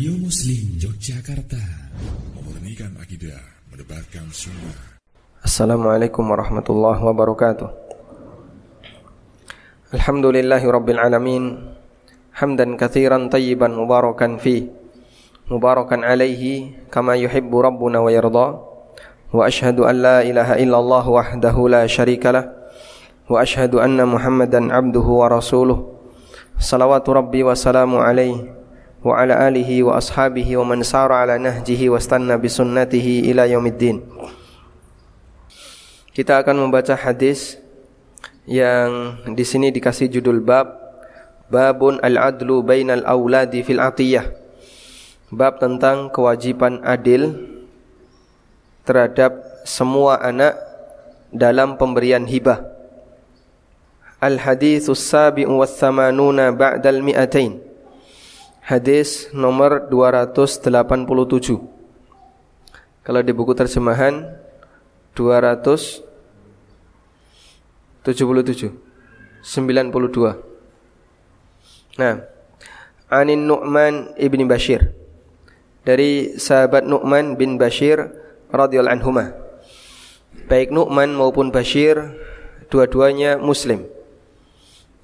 Radio Muslim Yogyakarta. Memurnikan akidah, mendebarkan sunnah. Assalamualaikum warahmatullahi wabarakatuh. Alhamdulillahi rabbil alamin. Hamdan kathiran tayyiban mubarakan fi. Mubarakan alaihi Kama yuhibbu rabbuna wa yarda. Wa ashhadu an la ilaha illallah wahdahu la sharika lah. Wa ashhadu anna muhammadan abduhu wa rasuluh. Salawatu rabbi wa salamu alaihi wa ala alihi wa ashabihi wa man sara ala nahjihi wa stanna bi sunnatihi ila yaumiddin. Kita akan membaca hadis yang di sini dikasih judul bab Babun al-adlu bainal auladi fil atiyah. Bab tentang kewajiban adil terhadap semua anak dalam pemberian hibah. Al-haditsus sabi'u was samanuna ba'dal mi'atain. Hadis nomor 287 Kalau di buku terjemahan 277 92 Nah Anin Nu'man ibni Bashir. Dari sahabat Nu'man bin Bashir radhiyallahu anhuma Baik Nu'man maupun Bashir Dua-duanya Muslim.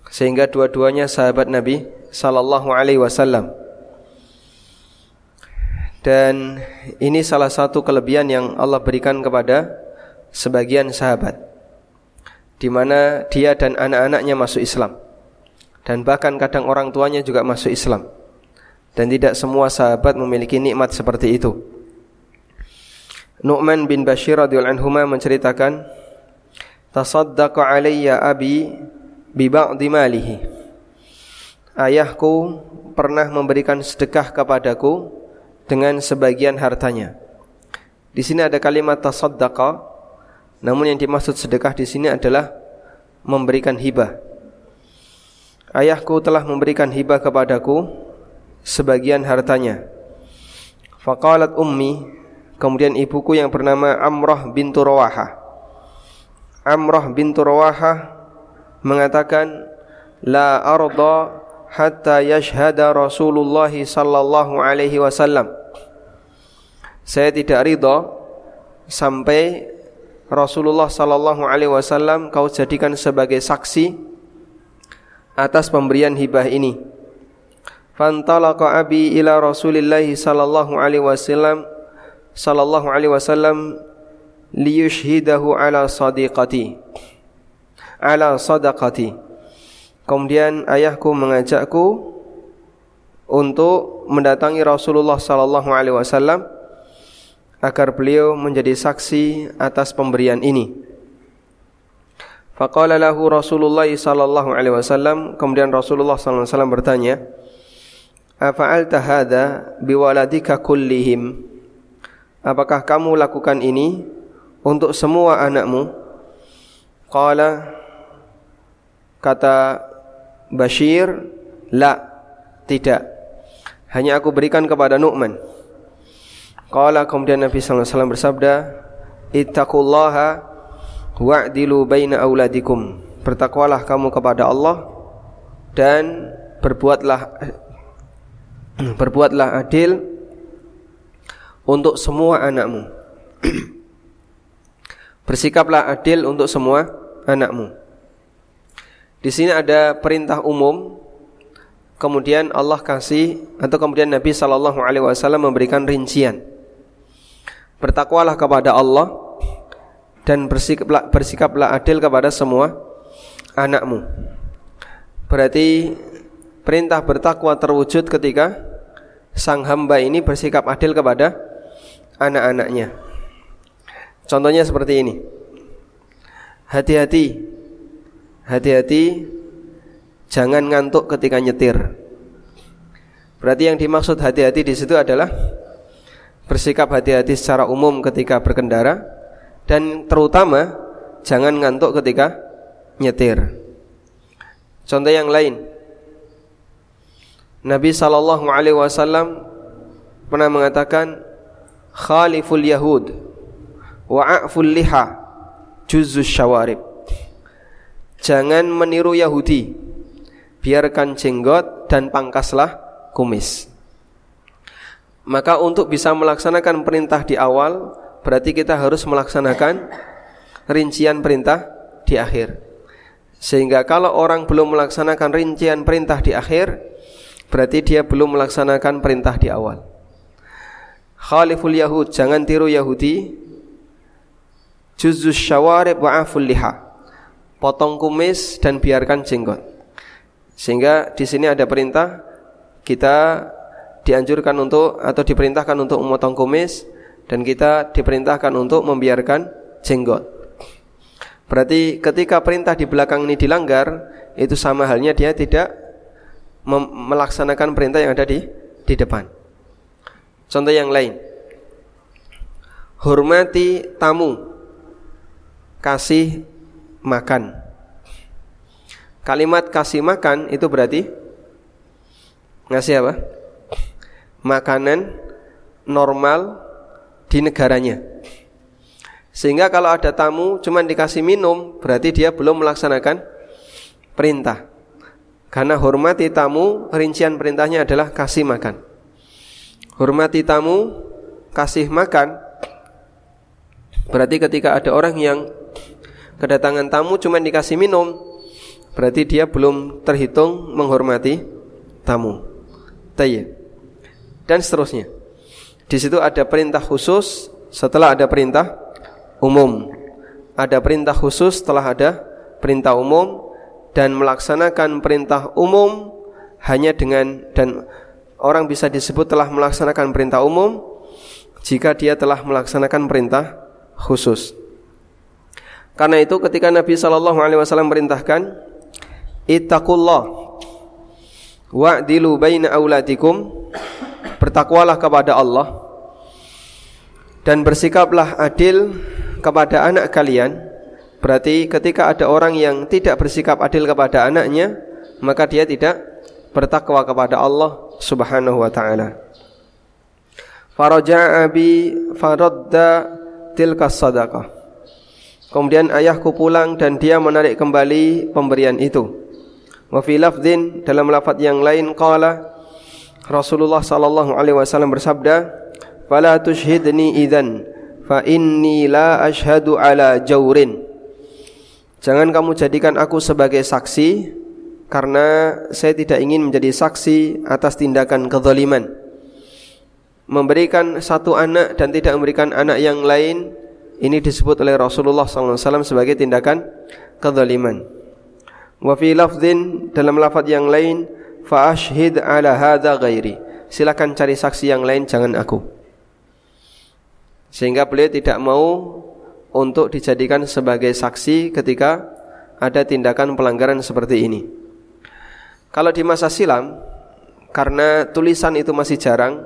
Sehingga dua-duanya sahabat Nabi sallallahu alaihi wasallam. Dan ini salah satu kelebihan yang Allah berikan kepada sebagian sahabat di mana dia dan anak-anaknya masuk Islam. Dan bahkan kadang orang tuanya juga masuk Islam. Dan tidak semua sahabat memiliki nikmat seperti itu. Nu'man bin Bashir radhiyallahu anhu menceritakan, "Tasaddaqa alayya abi bi ba'di malihi." Ayahku pernah memberikan sedekah kepadaku dengan sebagian hartanya. Di sini ada kalimat tasaddaqa, namun yang dimaksud sedekah di sini adalah memberikan hibah. Ayahku telah memberikan hibah kepadaku sebagian hartanya. Faqalat ummi, kemudian ibuku yang bernama Amrah bintu Rawaha. Amrah bintu Rawaha mengatakan, La arda hatta yashhada Rasulullah sallallahu alaihi wasallam. Saya tidak ridha sampai Rasulullah sallallahu alaihi wasallam kau jadikan sebagai saksi atas pemberian hibah ini. Fantalaqa abi ila Rasulillah sallallahu alaihi wasallam sallallahu alaihi wasallam liyushhidahu ala sadiqati ala sadaqati Kemudian ayahku mengajakku untuk mendatangi Rasulullah sallallahu alaihi wasallam agar beliau menjadi saksi atas pemberian ini. Faqala lahu Rasulullah sallallahu alaihi wasallam, kemudian Rasulullah sallallahu alaihi wasallam bertanya, "Afa'alta hadza biwaladika kullihim?" Apakah kamu lakukan ini untuk semua anakmu? Qala kata Bashir, la, tidak. Hanya aku berikan kepada Nu'man. Qala kemudian Nabi sallallahu alaihi wasallam bersabda, "Ittaqullaha wa'dilu baina auladikum." Bertakwalah kamu kepada Allah dan berbuatlah berbuatlah adil untuk semua anakmu. Bersikaplah adil untuk semua anakmu. Di sini ada perintah umum, kemudian Allah kasih atau kemudian Nabi Shallallahu Alaihi Wasallam memberikan rincian. Bertakwalah kepada Allah dan bersikaplah, bersikaplah adil kepada semua anakmu. Berarti perintah bertakwa terwujud ketika sang hamba ini bersikap adil kepada anak-anaknya. Contohnya seperti ini. Hati-hati hati-hati jangan ngantuk ketika nyetir. Berarti yang dimaksud hati-hati di situ adalah bersikap hati-hati secara umum ketika berkendara dan terutama jangan ngantuk ketika nyetir. Contoh yang lain. Nabi sallallahu alaihi wasallam pernah mengatakan khaliful yahud wa'aful liha juzus syawarib Jangan meniru Yahudi. Biarkan jenggot dan pangkaslah kumis. Maka untuk bisa melaksanakan perintah di awal berarti kita harus melaksanakan rincian perintah di akhir. Sehingga kalau orang belum melaksanakan rincian perintah di akhir berarti dia belum melaksanakan perintah di awal. Khaliful Yahud, jangan tiru Yahudi. Juzus syawarib wa'aful liha. Potong kumis dan biarkan jenggot. Sehingga di sini ada perintah kita dianjurkan untuk atau diperintahkan untuk memotong kumis dan kita diperintahkan untuk membiarkan jenggot. Berarti ketika perintah di belakang ini dilanggar, itu sama halnya dia tidak melaksanakan perintah yang ada di di depan. Contoh yang lain. Hormati tamu. Kasih makan. Kalimat kasih makan itu berarti ngasih apa? makanan normal di negaranya. Sehingga kalau ada tamu cuma dikasih minum, berarti dia belum melaksanakan perintah. Karena hormati tamu, rincian perintahnya adalah kasih makan. Hormati tamu, kasih makan. Berarti ketika ada orang yang kedatangan tamu cuma dikasih minum, berarti dia belum terhitung menghormati tamu. Tayyib dan seterusnya. Di situ ada perintah khusus setelah ada perintah umum. Ada perintah khusus setelah ada perintah umum dan melaksanakan perintah umum hanya dengan dan orang bisa disebut telah melaksanakan perintah umum jika dia telah melaksanakan perintah khusus. Karena itu ketika Nabi Shallallahu Alaihi Wasallam perintahkan, ittaqullah wa'dilu baina auladikum bertakwalah kepada Allah dan bersikaplah adil kepada anak kalian. Berarti ketika ada orang yang tidak bersikap adil kepada anaknya, maka dia tidak bertakwa kepada Allah Subhanahu wa taala. Faraja'a bi faradda tilka sadaqah. Kemudian ayahku pulang dan dia menarik kembali pemberian itu. Wa fi lafdhin dalam lafaz yang lain qala Rasulullah sallallahu alaihi wasallam bersabda, "Fala tushhidni idzan fa inni la ashhadu ala jaurin." Jangan kamu jadikan aku sebagai saksi karena saya tidak ingin menjadi saksi atas tindakan kezaliman. Memberikan satu anak dan tidak memberikan anak yang lain ini disebut oleh Rasulullah SAW sebagai tindakan kezaliman. Wa fi lafdhin dalam lafaz yang lain fa ashhid ala hadza ghairi. Silakan cari saksi yang lain jangan aku. Sehingga beliau tidak mau untuk dijadikan sebagai saksi ketika ada tindakan pelanggaran seperti ini. Kalau di masa silam karena tulisan itu masih jarang,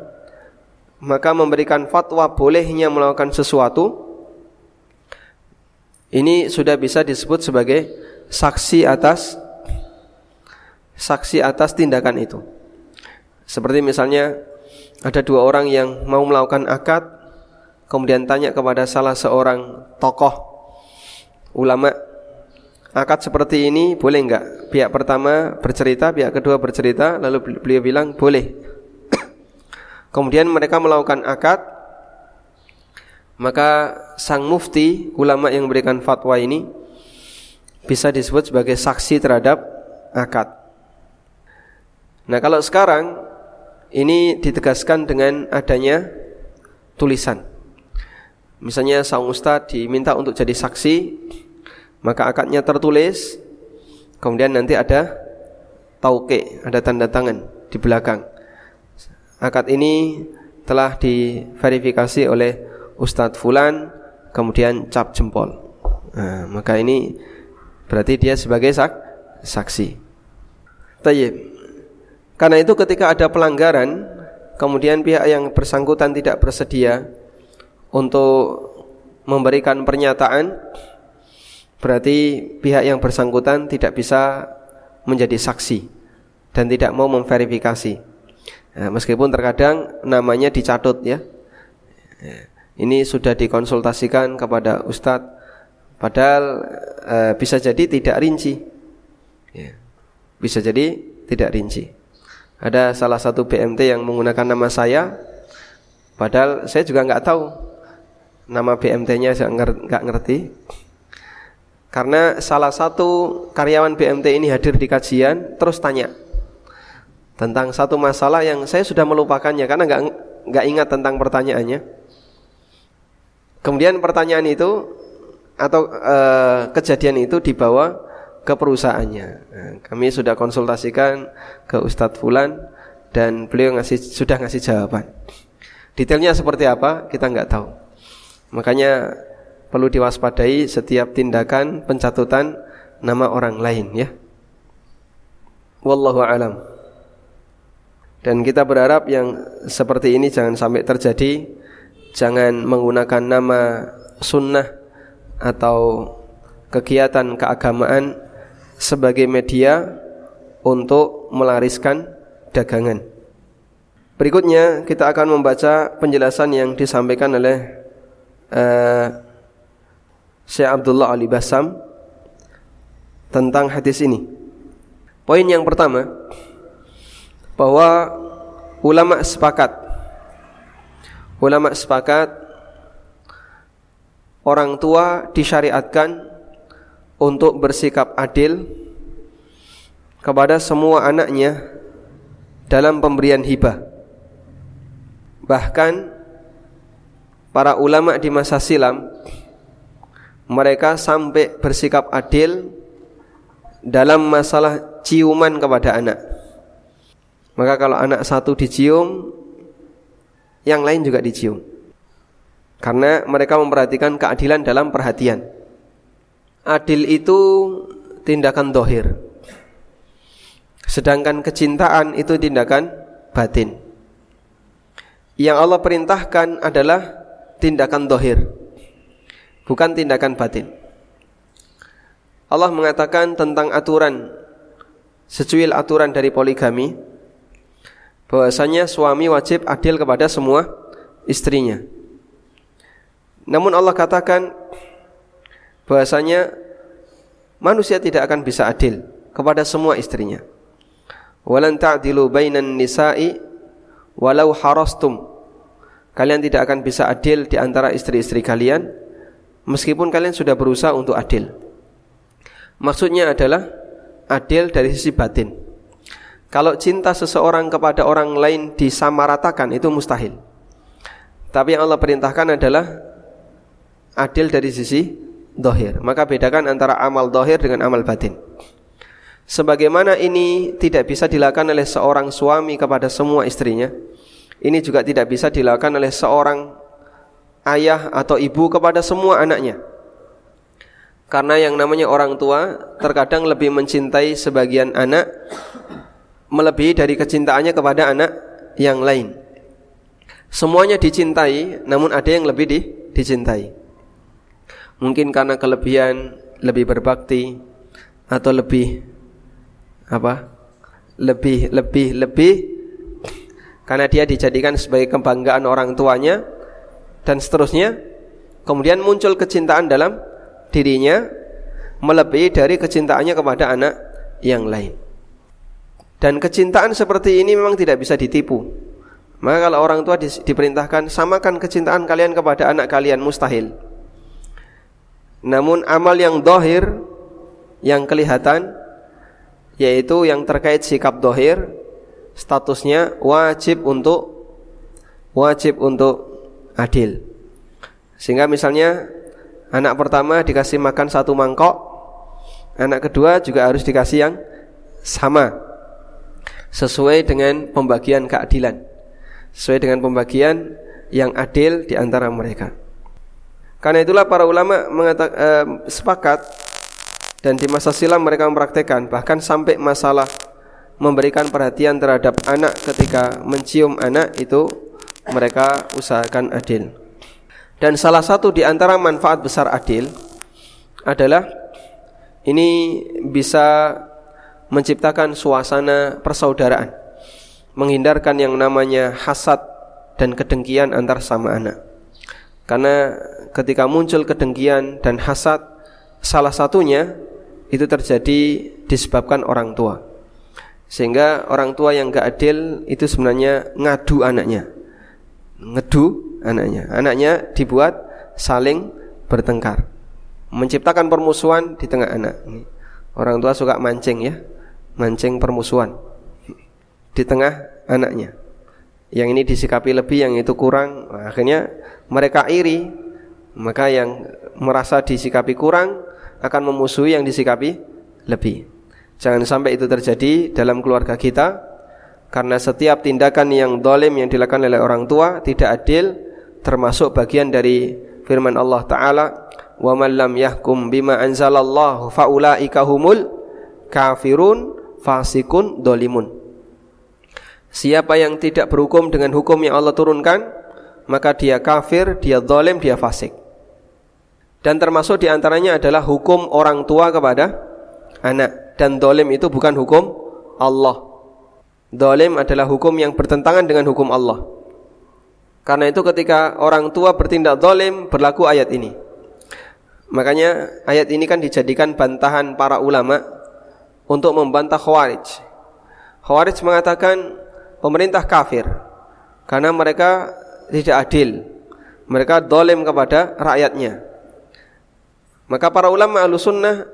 maka memberikan fatwa bolehnya melakukan sesuatu ini sudah bisa disebut sebagai saksi atas saksi atas tindakan itu. Seperti misalnya ada dua orang yang mau melakukan akad, kemudian tanya kepada salah seorang tokoh ulama, akad seperti ini boleh enggak? Pihak pertama bercerita, pihak kedua bercerita, lalu beliau bilang boleh. kemudian mereka melakukan akad, maka sang mufti ulama yang memberikan fatwa ini bisa disebut sebagai saksi terhadap akad. Nah kalau sekarang ini ditegaskan dengan adanya tulisan. Misalnya sang ustadz diminta untuk jadi saksi, maka akadnya tertulis, kemudian nanti ada tauke, ada tanda tangan di belakang. Akad ini telah diverifikasi oleh Ustadz Fulan, kemudian cap jempol. Nah, maka ini berarti dia sebagai sak saksi. Tayyib. Karena itu ketika ada pelanggaran, kemudian pihak yang bersangkutan tidak bersedia untuk memberikan pernyataan, berarti pihak yang bersangkutan tidak bisa menjadi saksi dan tidak mau memverifikasi. Nah, meskipun terkadang namanya dicatut ya. Ini sudah dikonsultasikan kepada ustadz, padahal e, bisa jadi tidak rinci. Ya. Bisa jadi tidak rinci. Ada salah satu BMT yang menggunakan nama saya Padahal saya juga nggak tahu nama BMT-nya saya nggak ngerti. Karena salah satu karyawan BMT ini hadir di kajian terus tanya tentang satu masalah yang saya sudah melupakannya karena nggak nggak ingat tentang pertanyaannya. Kemudian pertanyaan itu atau e, kejadian itu dibawa ke perusahaannya. Nah, kami sudah konsultasikan ke Ustadz Fulan dan beliau ngasih sudah ngasih jawaban. Detailnya seperti apa kita nggak tahu. Makanya perlu diwaspadai setiap tindakan pencatutan nama orang lain ya. Wallahu alam. Dan kita berharap yang seperti ini jangan sampai terjadi. Jangan menggunakan nama sunnah atau kegiatan keagamaan sebagai media untuk melariskan dagangan. Berikutnya kita akan membaca penjelasan yang disampaikan oleh uh, Syekh Abdullah Ali Basam tentang hadis ini. Poin yang pertama bahwa ulama sepakat ulama sepakat orang tua disyariatkan untuk bersikap adil kepada semua anaknya dalam pemberian hibah. Bahkan para ulama di masa silam mereka sampai bersikap adil dalam masalah ciuman kepada anak. Maka kalau anak satu dicium, yang lain juga dicium. Karena mereka memperhatikan keadilan dalam perhatian. Adil itu tindakan dohir. Sedangkan kecintaan itu tindakan batin. Yang Allah perintahkan adalah tindakan dohir bukan tindakan batin. Allah mengatakan tentang aturan secuil aturan dari poligami bahwasanya suami wajib adil kepada semua istrinya. Namun Allah katakan bahwasanya manusia tidak akan bisa adil kepada semua istrinya. Walan ta'dilu bainan nisa'i walau harastum. Kalian tidak akan bisa adil di antara istri-istri kalian meskipun kalian sudah berusaha untuk adil. Maksudnya adalah adil dari sisi batin. Kalau cinta seseorang kepada orang lain disamaratakan itu mustahil. Tapi yang Allah perintahkan adalah adil dari sisi dohir. Maka bedakan antara amal dohir dengan amal batin. Sebagaimana ini tidak bisa dilakukan oleh seorang suami kepada semua istrinya, ini juga tidak bisa dilakukan oleh seorang ayah atau ibu kepada semua anaknya. Karena yang namanya orang tua terkadang lebih mencintai sebagian anak melebihi dari kecintaannya kepada anak yang lain. Semuanya dicintai, namun ada yang lebih di, dicintai. Mungkin karena kelebihan lebih berbakti atau lebih apa? Lebih lebih lebih karena dia dijadikan sebagai kebanggaan orang tuanya dan seterusnya kemudian muncul kecintaan dalam dirinya melebihi dari kecintaannya kepada anak yang lain dan kecintaan seperti ini memang tidak bisa ditipu maka kalau orang tua di, diperintahkan samakan kecintaan kalian kepada anak kalian mustahil namun amal yang dohir yang kelihatan yaitu yang terkait sikap dohir statusnya wajib untuk wajib untuk adil. Sehingga misalnya anak pertama dikasih makan satu mangkok, anak kedua juga harus dikasih yang sama. Sesuai dengan pembagian keadilan. Sesuai dengan pembagian yang adil di antara mereka. Karena itulah para ulama mengatakan eh, sepakat dan di masa silam mereka mempraktekkan bahkan sampai masalah memberikan perhatian terhadap anak ketika mencium anak itu mereka usahakan adil. Dan salah satu di antara manfaat besar adil adalah ini bisa menciptakan suasana persaudaraan, menghindarkan yang namanya hasad dan kedengkian antar sama anak. Karena ketika muncul kedengkian dan hasad, salah satunya itu terjadi disebabkan orang tua. Sehingga orang tua yang gak adil itu sebenarnya ngadu anaknya ngedu anaknya. Anaknya dibuat saling bertengkar. Menciptakan permusuhan di tengah anak. Orang tua suka mancing ya. Mancing permusuhan di tengah anaknya. Yang ini disikapi lebih, yang itu kurang. Akhirnya mereka iri. Maka yang merasa disikapi kurang akan memusuhi yang disikapi lebih. Jangan sampai itu terjadi dalam keluarga kita karena setiap tindakan yang dolim yang dilakukan oleh orang tua tidak adil termasuk bagian dari firman Allah Ta'ala wa man lam yahkum bima anzalallahu faulaika humul kafirun fasikun dolimun Siapa yang tidak berhukum dengan hukum yang Allah turunkan maka dia kafir, dia dolim, dia fasik dan termasuk di antaranya adalah hukum orang tua kepada anak. Dan dolim itu bukan hukum Allah. Dolim adalah hukum yang bertentangan dengan hukum Allah. Karena itu ketika orang tua bertindak dolim berlaku ayat ini. Makanya ayat ini kan dijadikan bantahan para ulama untuk membantah Khawarij. Khawarij mengatakan pemerintah kafir karena mereka tidak adil. Mereka dolim kepada rakyatnya. Maka para ulama sunnah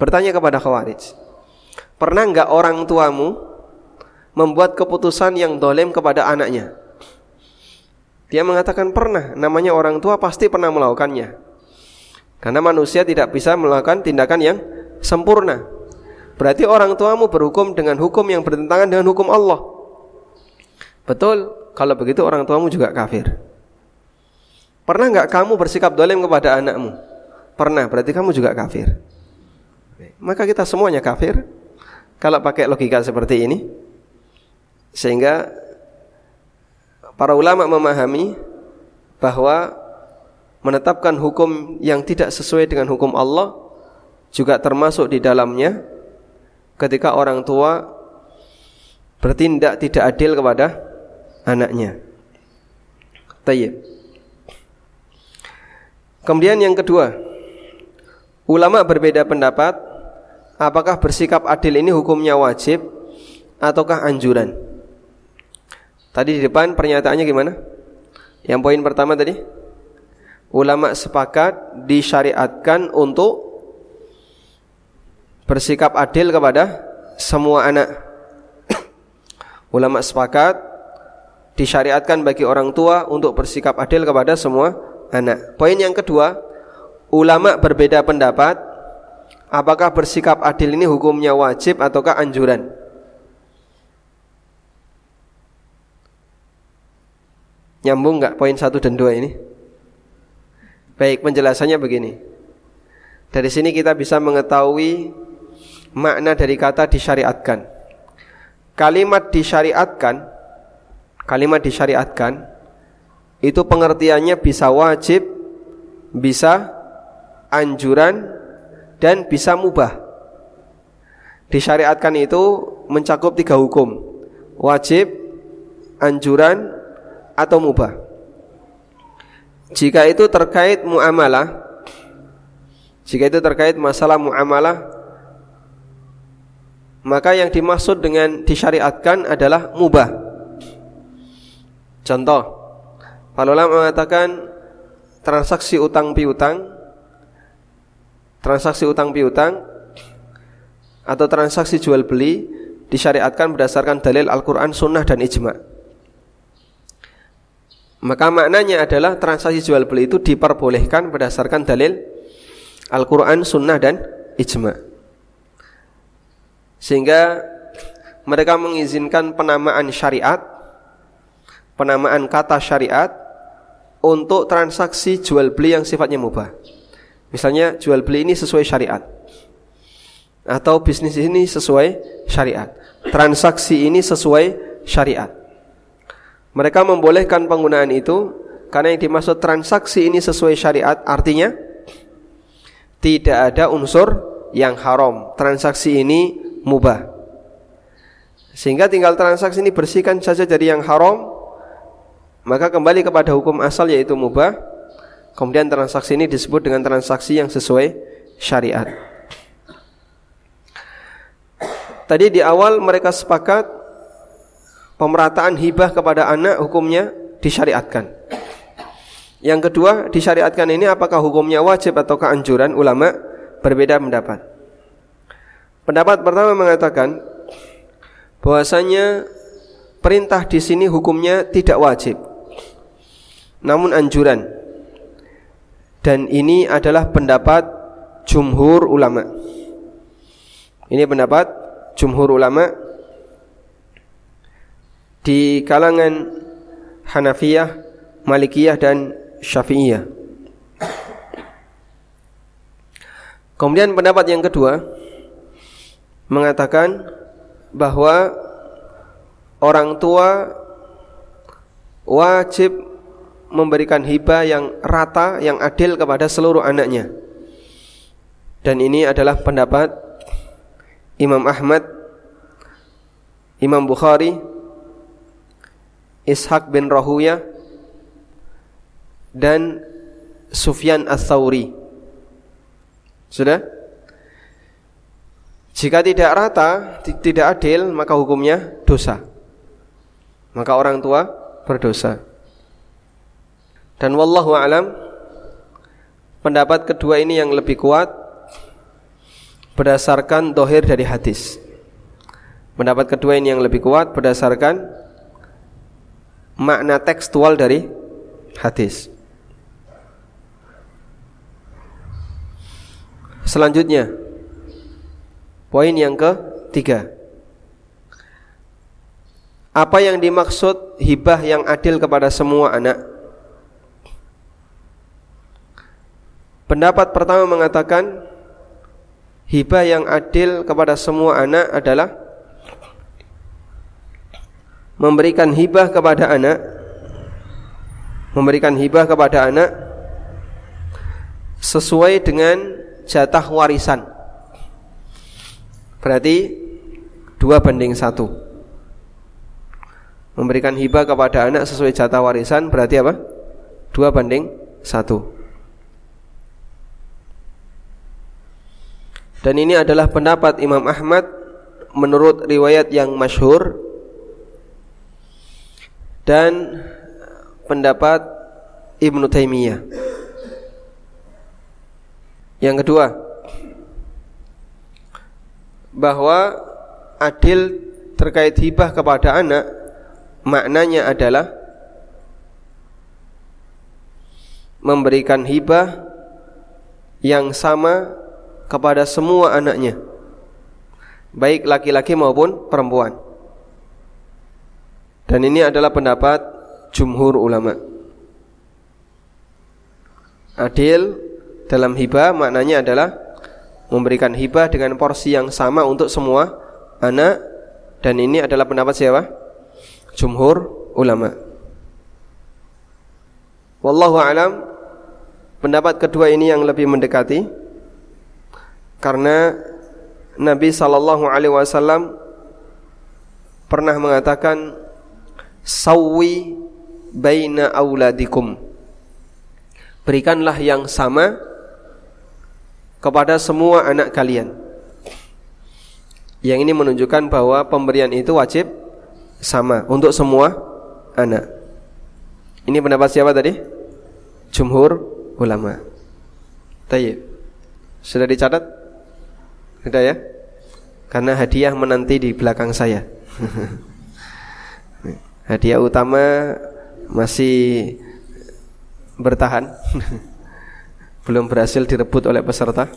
bertanya kepada Khawarij, pernah enggak orang tuamu membuat keputusan yang dolim kepada anaknya? Dia mengatakan pernah, namanya orang tua pasti pernah melakukannya. Karena manusia tidak bisa melakukan tindakan yang sempurna. Berarti orang tuamu berhukum dengan hukum yang bertentangan dengan hukum Allah. Betul, kalau begitu orang tuamu juga kafir. Pernah enggak kamu bersikap dolim kepada anakmu? Pernah, berarti kamu juga kafir. Maka kita semuanya kafir kalau pakai logika seperti ini. Sehingga para ulama memahami bahwa menetapkan hukum yang tidak sesuai dengan hukum Allah juga termasuk di dalamnya ketika orang tua bertindak tidak adil kepada anaknya. Tayyib. Kemudian yang kedua, Ulama berbeda pendapat apakah bersikap adil ini hukumnya wajib ataukah anjuran. Tadi di depan pernyataannya gimana? Yang poin pertama tadi ulama sepakat disyariatkan untuk bersikap adil kepada semua anak. ulama sepakat disyariatkan bagi orang tua untuk bersikap adil kepada semua anak. Poin yang kedua, ulama berbeda pendapat apakah bersikap adil ini hukumnya wajib ataukah anjuran. Nyambung nggak poin satu dan dua ini? Baik, penjelasannya begini. Dari sini kita bisa mengetahui makna dari kata disyariatkan. Kalimat disyariatkan, kalimat disyariatkan itu pengertiannya bisa wajib, bisa anjuran dan bisa mubah. Disyariatkan itu mencakup tiga hukum, wajib, anjuran, atau mubah. Jika itu terkait muamalah, jika itu terkait masalah muamalah, maka yang dimaksud dengan disyariatkan adalah mubah. Contoh, para ulama mengatakan transaksi utang piutang transaksi utang piutang atau transaksi jual beli disyariatkan berdasarkan dalil Al-Quran, Sunnah dan Ijma. Maka maknanya adalah transaksi jual beli itu diperbolehkan berdasarkan dalil Al-Quran, Sunnah dan Ijma. Sehingga mereka mengizinkan penamaan syariat, penamaan kata syariat untuk transaksi jual beli yang sifatnya mubah. Misalnya jual beli ini sesuai syariat atau bisnis ini sesuai syariat. Transaksi ini sesuai syariat. Mereka membolehkan penggunaan itu karena yang dimaksud transaksi ini sesuai syariat artinya tidak ada unsur yang haram. Transaksi ini mubah. Sehingga tinggal transaksi ini bersihkan saja dari yang haram maka kembali kepada hukum asal yaitu mubah Kemudian transaksi ini disebut dengan transaksi yang sesuai syariat. Tadi di awal mereka sepakat pemerataan hibah kepada anak hukumnya disyariatkan. Yang kedua, disyariatkan ini apakah hukumnya wajib atau keanjuran? Ulama berbeda pendapat. Pendapat pertama mengatakan bahwasanya perintah di sini hukumnya tidak wajib. Namun anjuran. Dan ini adalah pendapat jumhur ulama. Ini pendapat jumhur ulama di kalangan Hanafiyah, Malikiyah dan Syafi'iyah. Kemudian pendapat yang kedua mengatakan bahwa orang tua wajib memberikan hibah yang rata, yang adil kepada seluruh anaknya. Dan ini adalah pendapat Imam Ahmad, Imam Bukhari, Ishaq bin Rahuya dan Sufyan Ats-Tsauri. Sudah? Jika tidak rata, tidak adil, maka hukumnya dosa. Maka orang tua berdosa. Dan wallahu alam pendapat kedua ini yang lebih kuat berdasarkan dohir dari hadis. Pendapat kedua ini yang lebih kuat berdasarkan makna tekstual dari hadis. Selanjutnya, poin yang ketiga. Apa yang dimaksud hibah yang adil kepada semua anak? Pendapat pertama mengatakan hibah yang adil kepada semua anak adalah memberikan hibah kepada anak memberikan hibah kepada anak sesuai dengan jatah warisan berarti dua banding satu. Memberikan hibah kepada anak sesuai jatah warisan berarti apa? Dua banding satu. Dan ini adalah pendapat Imam Ahmad menurut riwayat yang masyhur dan pendapat Ibnu Taimiyah. Yang kedua, bahwa adil terkait hibah kepada anak maknanya adalah memberikan hibah yang sama kepada semua anaknya baik laki-laki maupun perempuan dan ini adalah pendapat jumhur ulama. Adil dalam hibah maknanya adalah memberikan hibah dengan porsi yang sama untuk semua anak dan ini adalah pendapat siapa? Jumhur ulama. Wallahu alam pendapat kedua ini yang lebih mendekati karena Nabi sallallahu alaihi wasallam pernah mengatakan sawi baina auladikum berikanlah yang sama kepada semua anak kalian. Yang ini menunjukkan bahwa pemberian itu wajib sama untuk semua anak. Ini pendapat siapa tadi? Jumhur ulama. Tayyib. Sudah dicatat? Sudah ya? Karena hadiah menanti di belakang saya. Hadiah utama masih bertahan Belum berhasil direbut oleh peserta.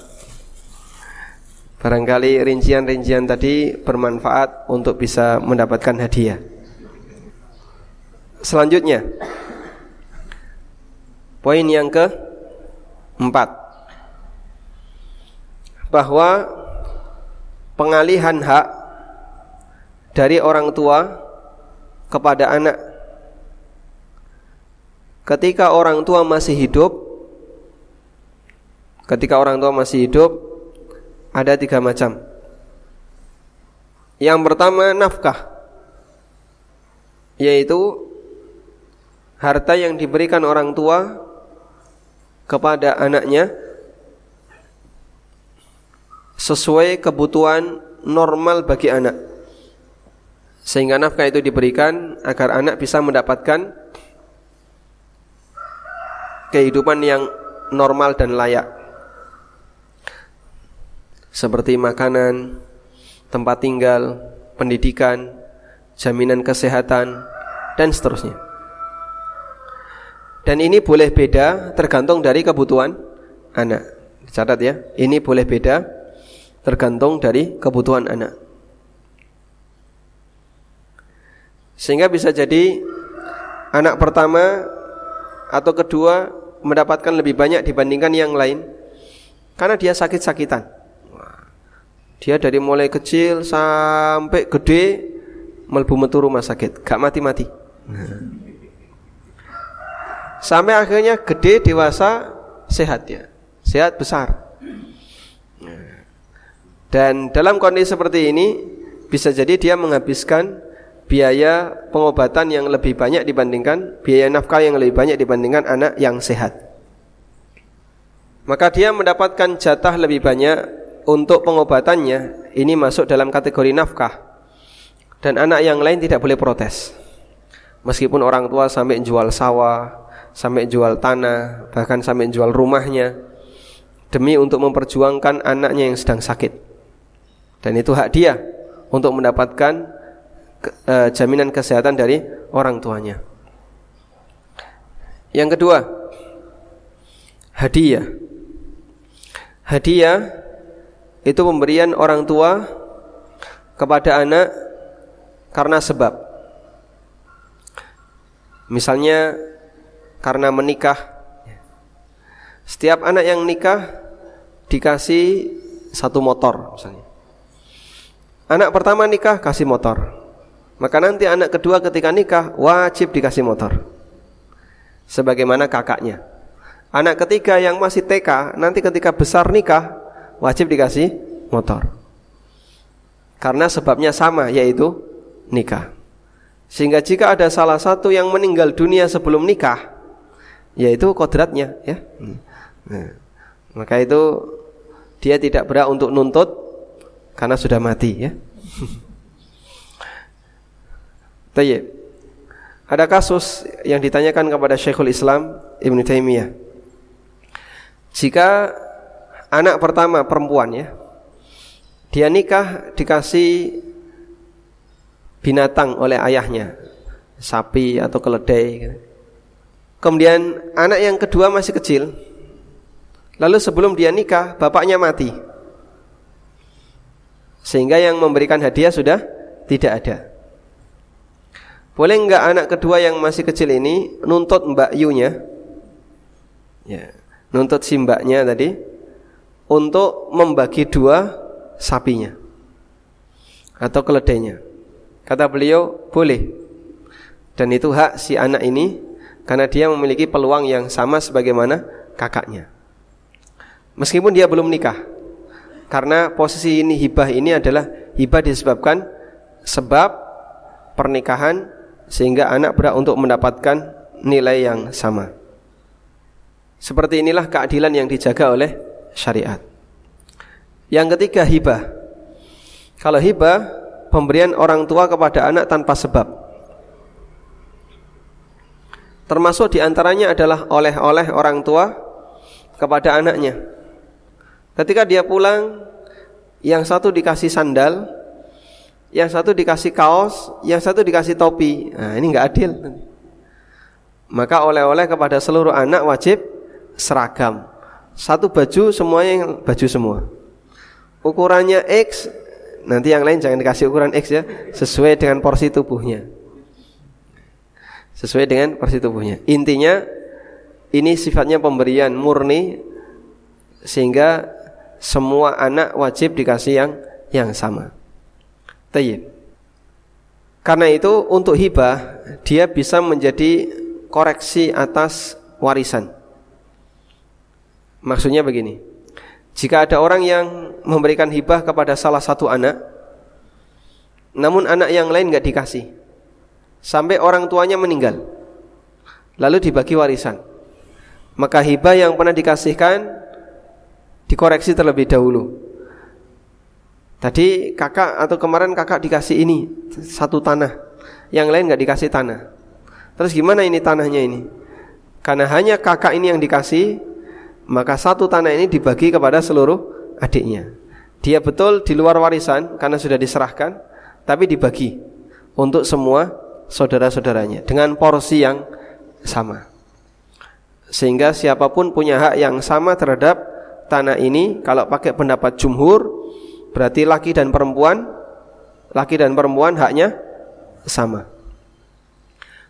Barangkali rincian-rincian tadi bermanfaat untuk bisa mendapatkan hadiah. Selanjutnya Poin yang ke empat Bahwa pengalihan hak dari orang tua kepada anak. Ketika orang tua masih hidup ketika orang tua masih hidup ada tiga macam. Yang pertama nafkah. Yaitu harta yang diberikan orang tua kepada anaknya sesuai kebutuhan normal bagi anak. Sehingga nafkah itu diberikan agar anak bisa mendapatkan kehidupan yang normal dan layak. Seperti makanan, tempat tinggal, pendidikan, jaminan kesehatan, dan seterusnya. Dan ini boleh beda tergantung dari kebutuhan anak. Catat ya, ini boleh beda tergantung dari kebutuhan anak. Sehingga bisa jadi anak pertama atau kedua mendapatkan lebih banyak dibandingkan yang lain karena dia sakit-sakitan. Dia dari mulai kecil sampai gede melbu metu rumah sakit, gak mati-mati. Sampai akhirnya gede dewasa sehat ya. Sehat besar. Dan dalam kondisi seperti ini bisa jadi dia menghabiskan biaya pengobatan yang lebih banyak dibandingkan biaya nafkah yang lebih banyak dibandingkan anak yang sehat. Maka dia mendapatkan jatah lebih banyak untuk pengobatannya. Ini masuk dalam kategori nafkah. Dan anak yang lain tidak boleh protes. Meskipun orang tua sampai jual sawah, sampai jual tanah, bahkan sampai jual rumahnya demi untuk memperjuangkan anaknya yang sedang sakit. Dan itu hak dia untuk mendapatkan uh, jaminan kesehatan dari orang tuanya. Yang kedua, hadiah. Hadiah itu pemberian orang tua kepada anak karena sebab. Misalnya karena menikah. Setiap anak yang nikah dikasih satu motor misalnya. Anak pertama nikah kasih motor. Maka nanti anak kedua ketika nikah wajib dikasih motor. Sebagaimana kakaknya. Anak ketiga yang masih TK nanti ketika besar nikah wajib dikasih motor. Karena sebabnya sama yaitu nikah. Sehingga jika ada salah satu yang meninggal dunia sebelum nikah, yaitu kodratnya ya. Nah, maka itu dia tidak berhak untuk nuntut karena sudah mati ya. Tayyib. Ada kasus yang ditanyakan kepada Syekhul Islam Ibn Taimiyah. Jika anak pertama perempuan ya, dia nikah dikasih binatang oleh ayahnya, sapi atau keledai. Gitu. Kemudian anak yang kedua masih kecil. Lalu sebelum dia nikah, bapaknya mati. Sehingga yang memberikan hadiah sudah tidak ada. Boleh enggak anak kedua yang masih kecil ini nuntut Mbak Yunya? Ya, nuntut si mbaknya tadi untuk membagi dua sapinya atau keledainya. Kata beliau, boleh. Dan itu hak si anak ini karena dia memiliki peluang yang sama sebagaimana kakaknya. Meskipun dia belum nikah. Karena posisi ini hibah ini adalah hibah disebabkan sebab pernikahan sehingga anak berhak untuk mendapatkan nilai yang sama. Seperti inilah keadilan yang dijaga oleh syariat. Yang ketiga hibah. Kalau hibah pemberian orang tua kepada anak tanpa sebab. Termasuk di antaranya adalah oleh-oleh orang tua kepada anaknya. Ketika dia pulang, yang satu dikasih sandal, yang satu dikasih kaos, yang satu dikasih topi. Nah, ini enggak adil. Maka oleh-oleh kepada seluruh anak wajib seragam. Satu baju semuanya yang baju semua. Ukurannya X, nanti yang lain jangan dikasih ukuran X ya, sesuai dengan porsi tubuhnya sesuai dengan porsi tubuhnya. Intinya ini sifatnya pemberian murni sehingga semua anak wajib dikasih yang yang sama. Tayyib. Karena itu untuk hibah dia bisa menjadi koreksi atas warisan. Maksudnya begini. Jika ada orang yang memberikan hibah kepada salah satu anak namun anak yang lain nggak dikasih sampai orang tuanya meninggal. Lalu dibagi warisan. Maka hibah yang pernah dikasihkan dikoreksi terlebih dahulu. Tadi kakak atau kemarin kakak dikasih ini satu tanah, yang lain nggak dikasih tanah. Terus gimana ini tanahnya ini? Karena hanya kakak ini yang dikasih, maka satu tanah ini dibagi kepada seluruh adiknya. Dia betul di luar warisan karena sudah diserahkan, tapi dibagi untuk semua saudara-saudaranya dengan porsi yang sama. Sehingga siapa pun punya hak yang sama terhadap tanah ini kalau pakai pendapat jumhur berarti laki dan perempuan laki dan perempuan haknya sama.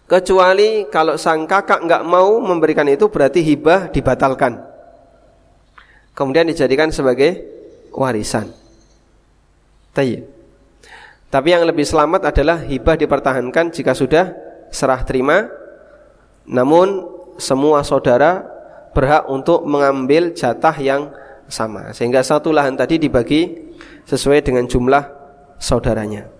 Kecuali kalau sang kakak nggak mau memberikan itu berarti hibah dibatalkan. Kemudian dijadikan sebagai warisan. Tayyib. Tapi yang lebih selamat adalah hibah dipertahankan jika sudah serah terima. Namun semua saudara berhak untuk mengambil jatah yang sama. Sehingga satu lahan tadi dibagi sesuai dengan jumlah saudaranya.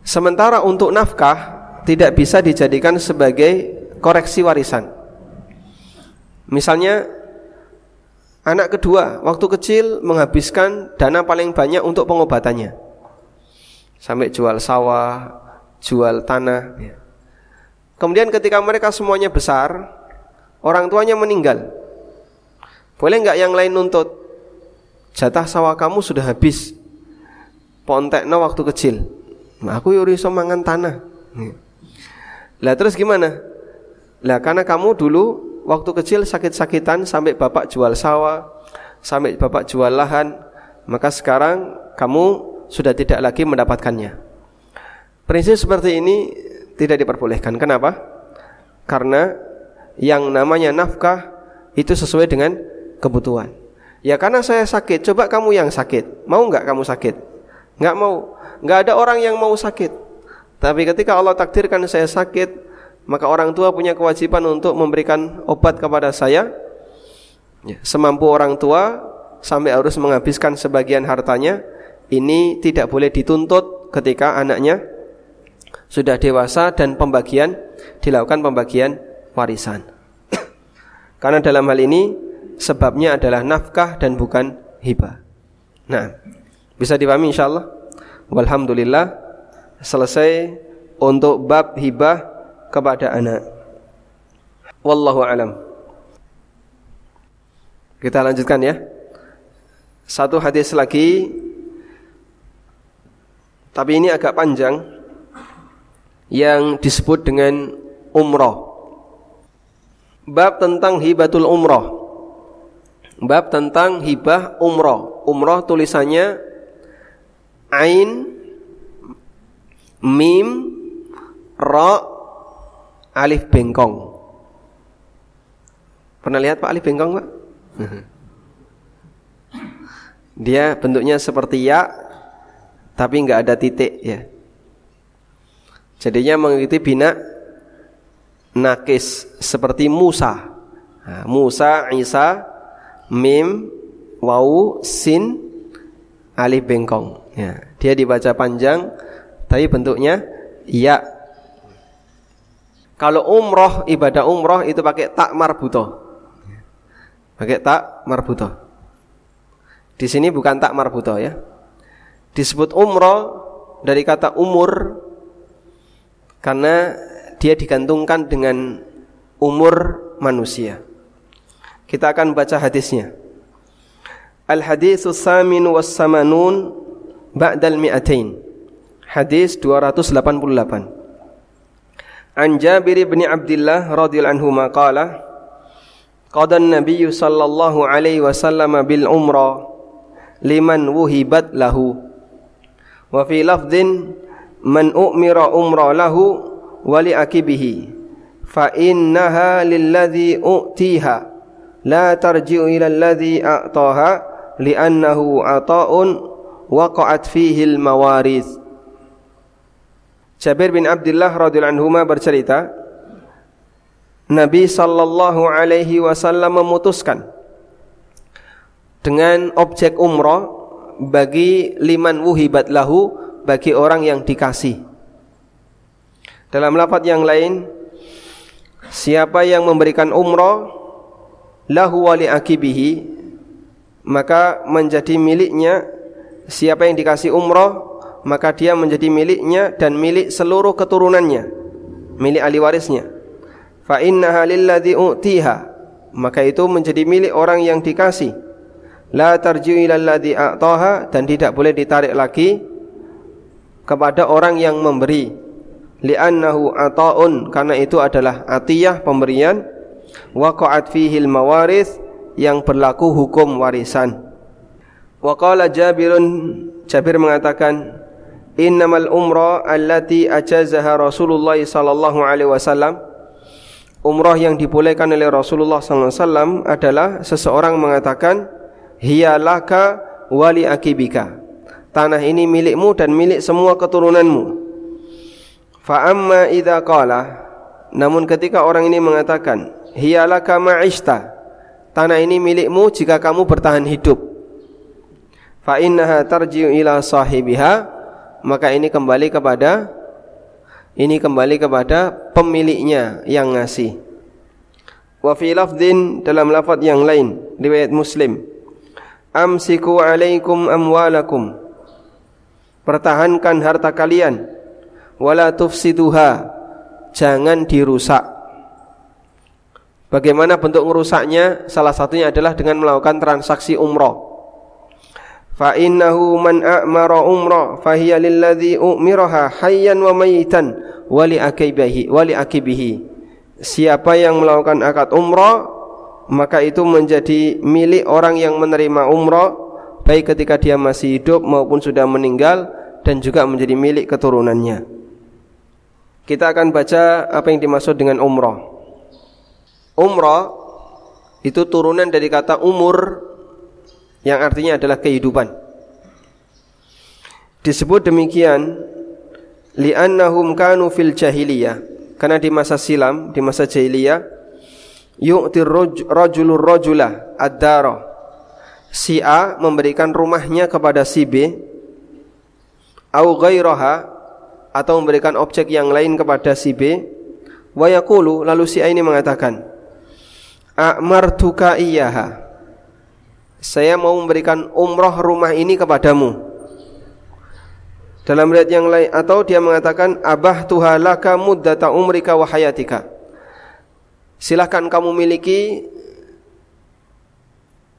Sementara untuk nafkah tidak bisa dijadikan sebagai koreksi warisan. Misalnya anak kedua waktu kecil menghabiskan dana paling banyak untuk pengobatannya. Sampai jual sawah, jual tanah. Kemudian ketika mereka semuanya besar, orang tuanya meninggal. Boleh nggak yang lain nuntut? Jatah sawah kamu sudah habis. Pontekno waktu kecil. Nah, aku yuri mangan tanah. Lah terus gimana? Lah karena kamu dulu waktu kecil sakit-sakitan sampai bapak jual sawah, sampai bapak jual lahan, maka sekarang kamu sudah tidak lagi mendapatkannya. Prinsip seperti ini tidak diperbolehkan. Kenapa? Karena yang namanya nafkah itu sesuai dengan kebutuhan. Ya karena saya sakit, coba kamu yang sakit. Mau nggak kamu sakit? Nggak mau. Nggak ada orang yang mau sakit. Tapi ketika Allah takdirkan saya sakit, maka orang tua punya kewajiban untuk memberikan obat kepada saya. Ya, semampu orang tua sampai harus menghabiskan sebagian hartanya. Ini tidak boleh dituntut ketika anaknya sudah dewasa dan pembagian dilakukan pembagian warisan. Karena dalam hal ini sebabnya adalah nafkah dan bukan hibah. Nah, bisa dipahami insyaallah. Walhamdulillah selesai untuk bab hibah kepada anak. Wallahu alam. Kita lanjutkan ya. Satu hadis lagi tapi ini agak panjang yang disebut dengan umrah. Bab tentang hibatul umrah. Bab tentang hibah umrah. Umrah tulisannya Ain Mim Ra Alif bengkong Pernah lihat Pak Alif bengkong Pak? Dia bentuknya seperti ya Tapi nggak ada titik ya Jadinya mengikuti bina Nakis Seperti Musa nah, Musa, Isa Mim Wau, Sin Alif bengkong Ya, dia dibaca panjang tapi bentuknya ya. Kalau umroh ibadah umroh itu pakai tak marbuto. Pakai tak marbuto. Di sini bukan tak marbuto ya. Disebut umroh dari kata umur karena dia digantungkan dengan umur manusia. Kita akan baca hadisnya. Al hadithu samin was samanun ba'dal mi'atain. Hadis 288. An Jabir bin Abdullah radhiyallahu anhu qala Qada an-nabiy sallallahu alaihi wasallam bil umrah liman wuhibat lahu wa fi lafdhin man umira umra lahu wa li akibihi fa innaha lilladhi u'tiha la tarji'u ila alladhi a'taha li'annahu ata'un waqa'at fihi al-mawarith. Jabir bin Abdullah radhiyallahu anhu bercerita, Nabi sallallahu alaihi wasallam memutuskan dengan objek umrah bagi liman wuhibat lahu bagi orang yang dikasih. Dalam lafaz yang lain, siapa yang memberikan umrah lahu wali akibihi maka menjadi miliknya Siapa yang dikasih umroh maka dia menjadi miliknya dan milik seluruh keturunannya, milik ahli warisnya. fa innaha lilladzi utiha maka itu menjadi milik orang yang dikasih. La tarji'u ila alladzi a'taha dan tidak boleh ditarik lagi kepada orang yang memberi. Li'annahu ata'un karena itu adalah atiyah pemberian. Waqa'at fihi al-mawarith yang berlaku hukum warisan. Wa qala Jabirun Jabir mengatakan innamal umrah allati ajazaha Rasulullah sallallahu alaihi wasallam. Umrah yang dibolehkan oleh Rasulullah sallallahu alaihi wasallam adalah seseorang mengatakan hiya laka wali akibika. Tanah ini milikmu dan milik semua keturunanmu. Fa amma idza qala namun ketika orang ini mengatakan hiya laka ma'ishta tanah ini milikmu jika kamu bertahan hidup. Fa innaha tarji'u ila sahibiha maka ini kembali kepada ini kembali kepada pemiliknya yang ngasih. Wa fi lafdin dalam lafaz yang lain riwayat Muslim. Amsiku alaikum amwalakum. Pertahankan harta kalian. Wala tufsiduha. Jangan dirusak. Bagaimana bentuk merusaknya? Salah satunya adalah dengan melakukan transaksi umrah fa innahu man a'mara hayyan wa mayitan wali akibihi wali akibihi siapa yang melakukan akad umrah maka itu menjadi milik orang yang menerima umrah baik ketika dia masih hidup maupun sudah meninggal dan juga menjadi milik keturunannya. Kita akan baca apa yang dimaksud dengan umrah. Umrah itu turunan dari kata umur yang artinya adalah kehidupan. Disebut demikian li'annahum kanu fil jahiliyah karena di masa silam, di masa jahiliyah yu'tir rajulur rajulah ad-dara. Si A memberikan rumahnya kepada si B au ghairaha atau memberikan objek yang lain kepada si B wa yaqulu lalu si A ini mengatakan a'martuka iyyaha saya mau memberikan umroh rumah ini kepadamu dalam riwayat yang lain atau dia mengatakan abah tuhalaka muddata umrika wa hayatika silahkan kamu miliki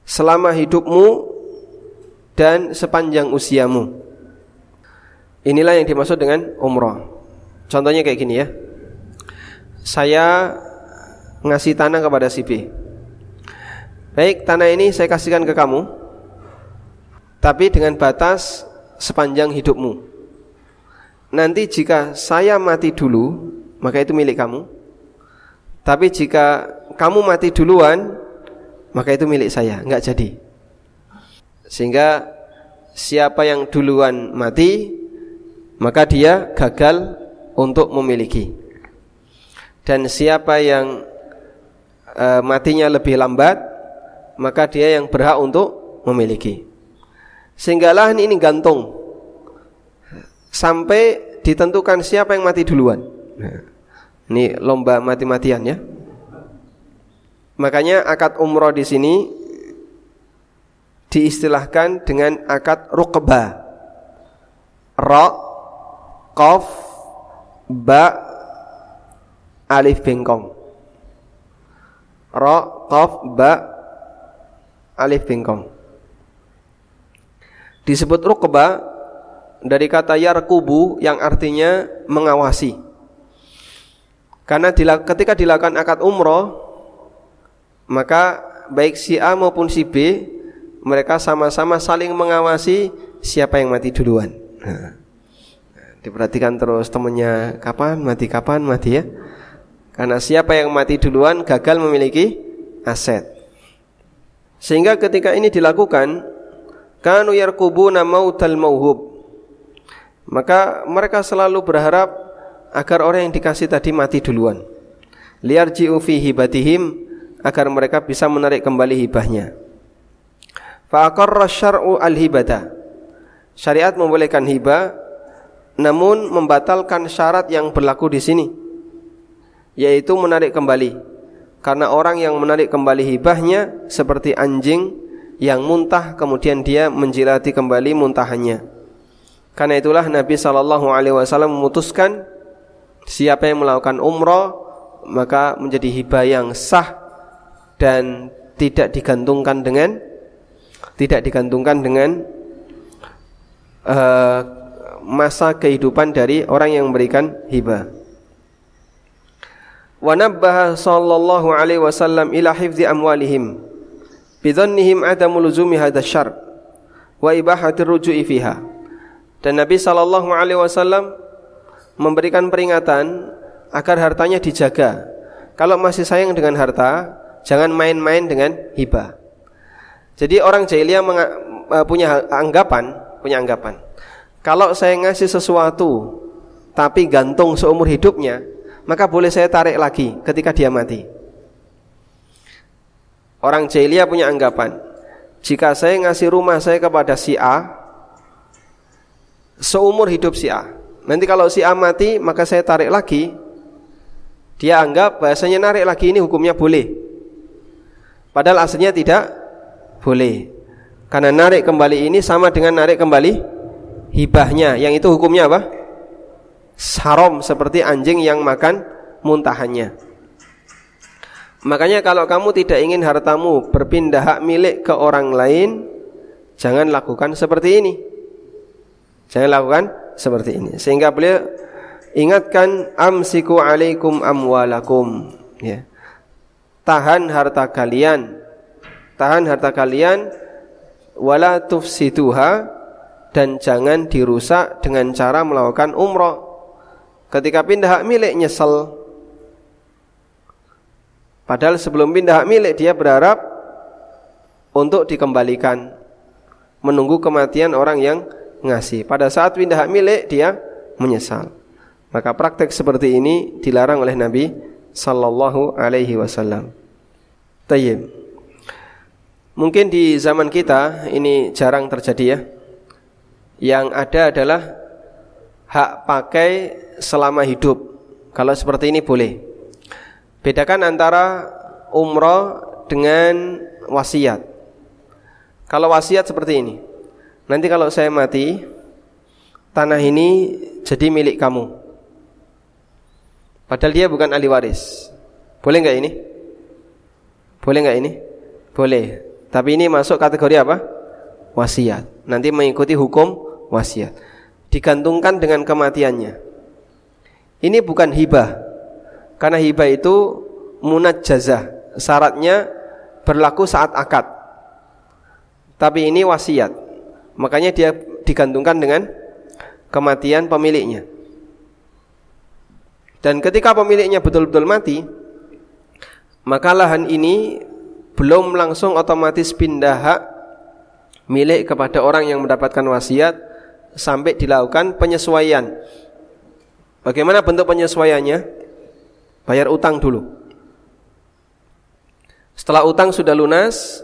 selama hidupmu dan sepanjang usiamu. Inilah yang dimaksud dengan umrah. Contohnya kayak gini ya. Saya ngasih tanah kepada si B. Baik, tanah ini saya kasihkan ke kamu. Tapi dengan batas sepanjang hidupmu. Nanti jika saya mati dulu, maka itu milik kamu. Tapi jika kamu mati duluan, maka itu milik saya, enggak jadi. Sehingga siapa yang duluan mati, maka dia gagal untuk memiliki. Dan siapa yang e, matinya lebih lambat, maka dia yang berhak untuk memiliki. Sehingga lahan ini gantung sampai ditentukan siapa yang mati duluan. Ini lomba mati-matian ya. Makanya akad umroh di sini diistilahkan dengan akad rukba. Ra, qaf, ba, alif bengkong. Ra, qaf, ba, alif bengkong. Disebut rukba dari kata yarkubu yang artinya mengawasi. Karena ketika dilakukan akad umroh Maka baik si A maupun si B Mereka sama-sama saling mengawasi Siapa yang mati duluan nah, Diperhatikan terus temennya Kapan mati, kapan mati ya Karena siapa yang mati duluan Gagal memiliki aset Sehingga ketika ini dilakukan Kanu yarkubuna mautal mauhub Maka mereka selalu berharap agar orang yang dikasih tadi mati duluan. Liar fi hibatihim agar mereka bisa menarik kembali hibahnya. Fa aqarra syar'u al-hibata. Syariat membolehkan hibah namun membatalkan syarat yang berlaku di sini yaitu menarik kembali. Karena orang yang menarik kembali hibahnya seperti anjing yang muntah kemudian dia menjilati kembali muntahannya. Karena itulah Nabi sallallahu alaihi wasallam memutuskan Siapa yang melakukan umrah maka menjadi hibah yang sah dan tidak digantungkan dengan tidak digantungkan dengan uh, masa kehidupan dari orang yang memberikan hibah. Wa nabbaha sallallahu alaihi wasallam ila hifdzi amwalihim bidhannihim adamu luzumi syar wa ibahati ruju'i fiha. Dan Nabi sallallahu alaihi wasallam memberikan peringatan agar hartanya dijaga. Kalau masih sayang dengan harta, jangan main-main dengan hibah. Jadi orang jahiliyah eh, punya anggapan, punya anggapan. Kalau saya ngasih sesuatu tapi gantung seumur hidupnya, maka boleh saya tarik lagi ketika dia mati. Orang jahiliyah punya anggapan, jika saya ngasih rumah saya kepada si A seumur hidup si A, nanti kalau si A mati maka saya tarik lagi. Dia anggap bahasanya narik lagi ini hukumnya boleh. Padahal aslinya tidak boleh. Karena narik kembali ini sama dengan narik kembali hibahnya. Yang itu hukumnya apa? Haram seperti anjing yang makan muntahannya. Makanya kalau kamu tidak ingin hartamu berpindah hak milik ke orang lain, jangan lakukan seperti ini. Jangan lakukan seperti ini. Sehingga beliau ingatkan amsiku alaikum amwalakum, ya. Tahan harta kalian tahan harta kalian wala tufsiduha dan jangan dirusak dengan cara melakukan umroh. Ketika pindah hak milik nyesel. Padahal sebelum pindah hak milik dia berharap untuk dikembalikan. Menunggu kematian orang yang ngasih. Pada saat pindah hak milik dia menyesal. Maka praktek seperti ini dilarang oleh Nabi sallallahu alaihi wasallam. Tayyib. Mungkin di zaman kita ini jarang terjadi ya. Yang ada adalah hak pakai selama hidup. Kalau seperti ini boleh. Bedakan antara umroh dengan wasiat. Kalau wasiat seperti ini. Nanti kalau saya mati, tanah ini jadi milik kamu. Padahal dia bukan ahli waris. Boleh nggak ini? Boleh nggak ini? Boleh. Tapi ini masuk kategori apa? Wasiat. Nanti mengikuti hukum wasiat. Digantungkan dengan kematiannya. Ini bukan hibah. Karena hibah itu munat jazah. Syaratnya berlaku saat akad. Tapi ini wasiat. Makanya dia digantungkan dengan kematian pemiliknya. Dan ketika pemiliknya betul-betul mati, maka lahan ini belum langsung otomatis pindah hak milik kepada orang yang mendapatkan wasiat sampai dilakukan penyesuaian. Bagaimana bentuk penyesuaiannya? Bayar utang dulu. Setelah utang sudah lunas,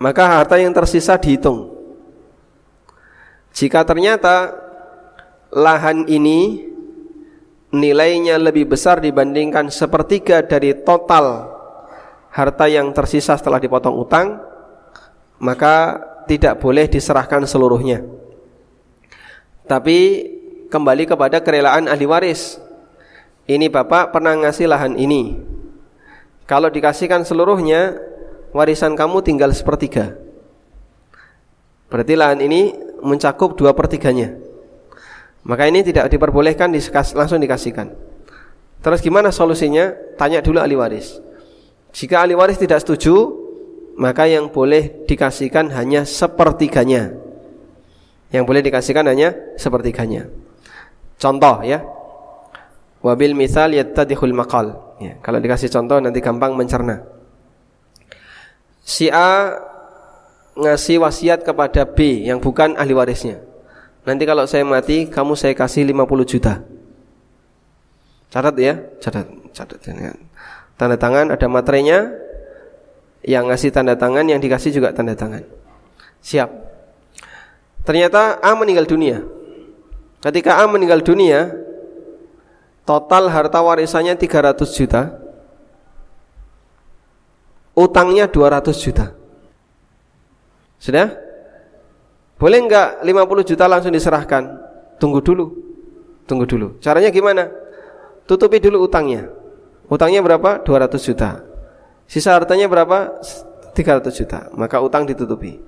maka harta yang tersisa dihitung. Jika ternyata lahan ini nilainya lebih besar dibandingkan sepertiga dari total harta yang tersisa setelah dipotong utang maka tidak boleh diserahkan seluruhnya. Tapi kembali kepada kerelaan ahli waris. Ini bapak pernah ngasih lahan ini. Kalau dikasihkan seluruhnya, warisan kamu tinggal sepertiga. Berarti lahan ini mencakup dua pertiganya. Maka ini tidak diperbolehkan langsung dikasihkan. Terus gimana solusinya? Tanya dulu ahli waris. Jika ahli waris tidak setuju, maka yang boleh dikasihkan hanya sepertiganya. Yang boleh dikasihkan hanya sepertiganya. Contoh ya. Wabil misal yattadihul maqal. Ya, kalau dikasih contoh nanti gampang mencerna. Si A ngasih wasiat kepada B yang bukan ahli warisnya. Nanti kalau saya mati, kamu saya kasih 50 juta. Catat ya, catat, catat. Ya tanda tangan ada materainya yang ngasih tanda tangan yang dikasih juga tanda tangan siap ternyata A meninggal dunia ketika A meninggal dunia total harta warisannya 300 juta utangnya 200 juta sudah boleh enggak 50 juta langsung diserahkan tunggu dulu tunggu dulu caranya gimana tutupi dulu utangnya Utangnya berapa? 200 juta. Sisa hartanya berapa? 300 juta. Maka utang ditutupi.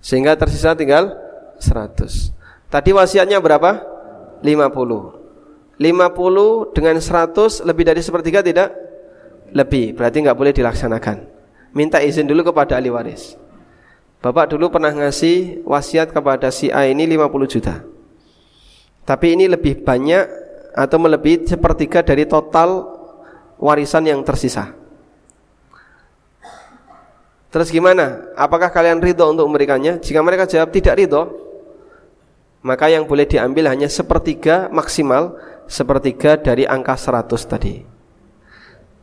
Sehingga tersisa tinggal 100. Tadi wasiatnya berapa? 50. 50 dengan 100 lebih dari sepertiga tidak? Lebih, berarti nggak boleh dilaksanakan. Minta izin dulu kepada ahli waris. Bapak dulu pernah ngasih wasiat kepada si A ini 50 juta. Tapi ini lebih banyak atau melebihi sepertiga dari total warisan yang tersisa. Terus gimana? Apakah kalian ridho untuk memberikannya? Jika mereka jawab tidak ridho, maka yang boleh diambil hanya sepertiga maksimal sepertiga dari angka 100 tadi.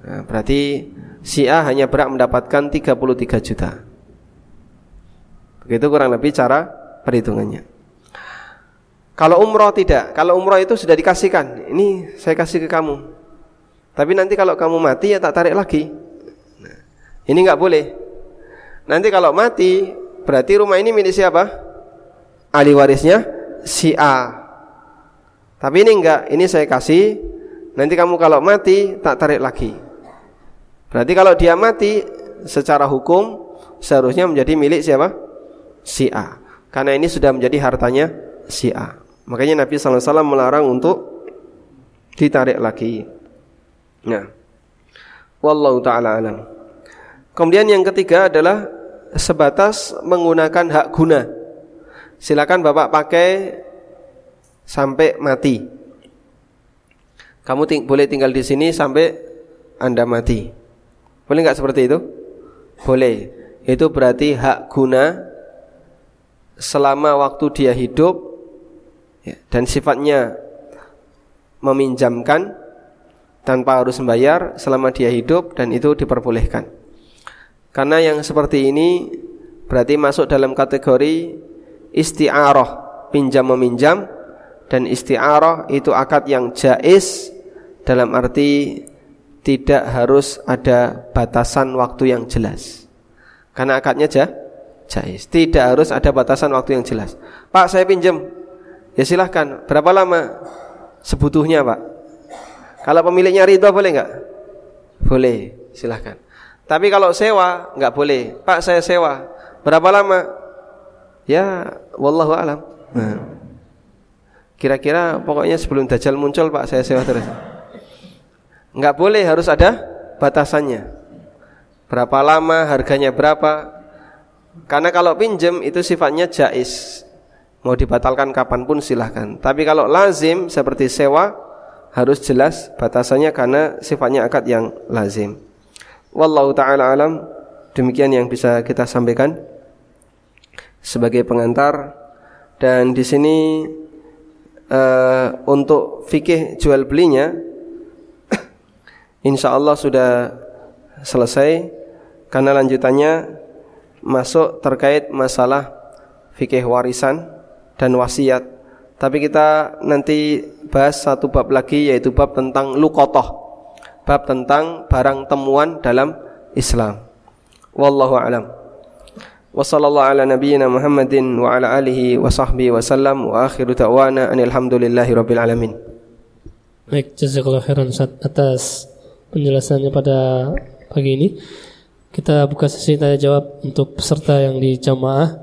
Nah, berarti si A hanya berhak mendapatkan 33 juta. Begitu kurang lebih cara perhitungannya. Kalau umroh tidak, kalau umroh itu sudah dikasihkan, ini saya kasih ke kamu. Tapi nanti kalau kamu mati ya tak tarik lagi. Nah, ini nggak boleh. Nanti kalau mati, berarti rumah ini milik siapa? Ahli warisnya si A. Tapi ini enggak, ini saya kasih. Nanti kamu kalau mati tak tarik lagi. Berarti kalau dia mati secara hukum seharusnya menjadi milik siapa? si A. Karena ini sudah menjadi hartanya si A. Makanya Nabi SAW melarang untuk ditarik lagi. Nah, wallahu taala alam. Kemudian yang ketiga adalah sebatas menggunakan hak guna. Silakan Bapak pakai sampai mati. Kamu ting boleh tinggal di sini sampai Anda mati. Boleh nggak seperti itu? Boleh. Itu berarti hak guna selama waktu dia hidup ya, dan sifatnya meminjamkan tanpa harus membayar selama dia hidup dan itu diperbolehkan. Karena yang seperti ini berarti masuk dalam kategori isti'arah, pinjam meminjam dan isti'arah itu akad yang jais dalam arti tidak harus ada batasan waktu yang jelas. Karena akadnya jah jais. Tidak harus ada batasan waktu yang jelas. Pak, saya pinjam. Ya silahkan. Berapa lama? Sebutuhnya, Pak. Kalau pemiliknya ridho boleh nggak? Boleh, silahkan. Tapi kalau sewa nggak boleh. Pak, saya sewa. Berapa lama? Ya, wallahu alam. Nah. Kira-kira pokoknya sebelum dajjal muncul, Pak, saya sewa terus. Nggak boleh, harus ada batasannya. Berapa lama, harganya berapa, karena kalau pinjam itu sifatnya jais. Mau dibatalkan kapan pun silahkan. Tapi kalau lazim seperti sewa harus jelas batasannya karena sifatnya akad yang lazim. Wallahu taala alam. Demikian yang bisa kita sampaikan sebagai pengantar dan di sini uh, untuk fikih jual belinya insya Allah sudah selesai karena lanjutannya masuk terkait masalah fikih warisan dan wasiat. Tapi kita nanti bahas satu bab lagi yaitu bab tentang lukotoh. Bab tentang barang temuan dalam Islam. Wallahu a'lam. Wa sallallahu ala nabiyyina Muhammadin wa ala alihi wa sahbihi wa sallam wa akhiru ta'wana rabbil alamin. Baik, khairan atas penjelasannya pada pagi ini. Kita buka sesi tanya jawab untuk peserta yang di jamaah.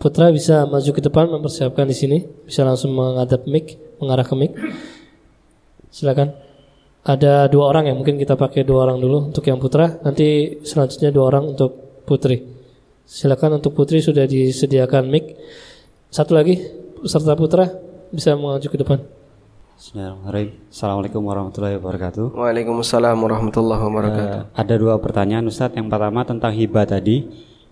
Putra bisa maju ke depan mempersiapkan di sini, bisa langsung menghadap mic, mengarah ke mic. Silakan. Ada dua orang ya, mungkin kita pakai dua orang dulu untuk yang putra, nanti selanjutnya dua orang untuk putri. Silakan untuk putri sudah disediakan mic. Satu lagi peserta putra bisa maju ke depan. Bismillahirrahmanirrahim. Assalamualaikum warahmatullahi wabarakatuh. Waalaikumsalam warahmatullahi wabarakatuh. Uh, ada dua pertanyaan Ustadz. Yang pertama tentang hibah tadi.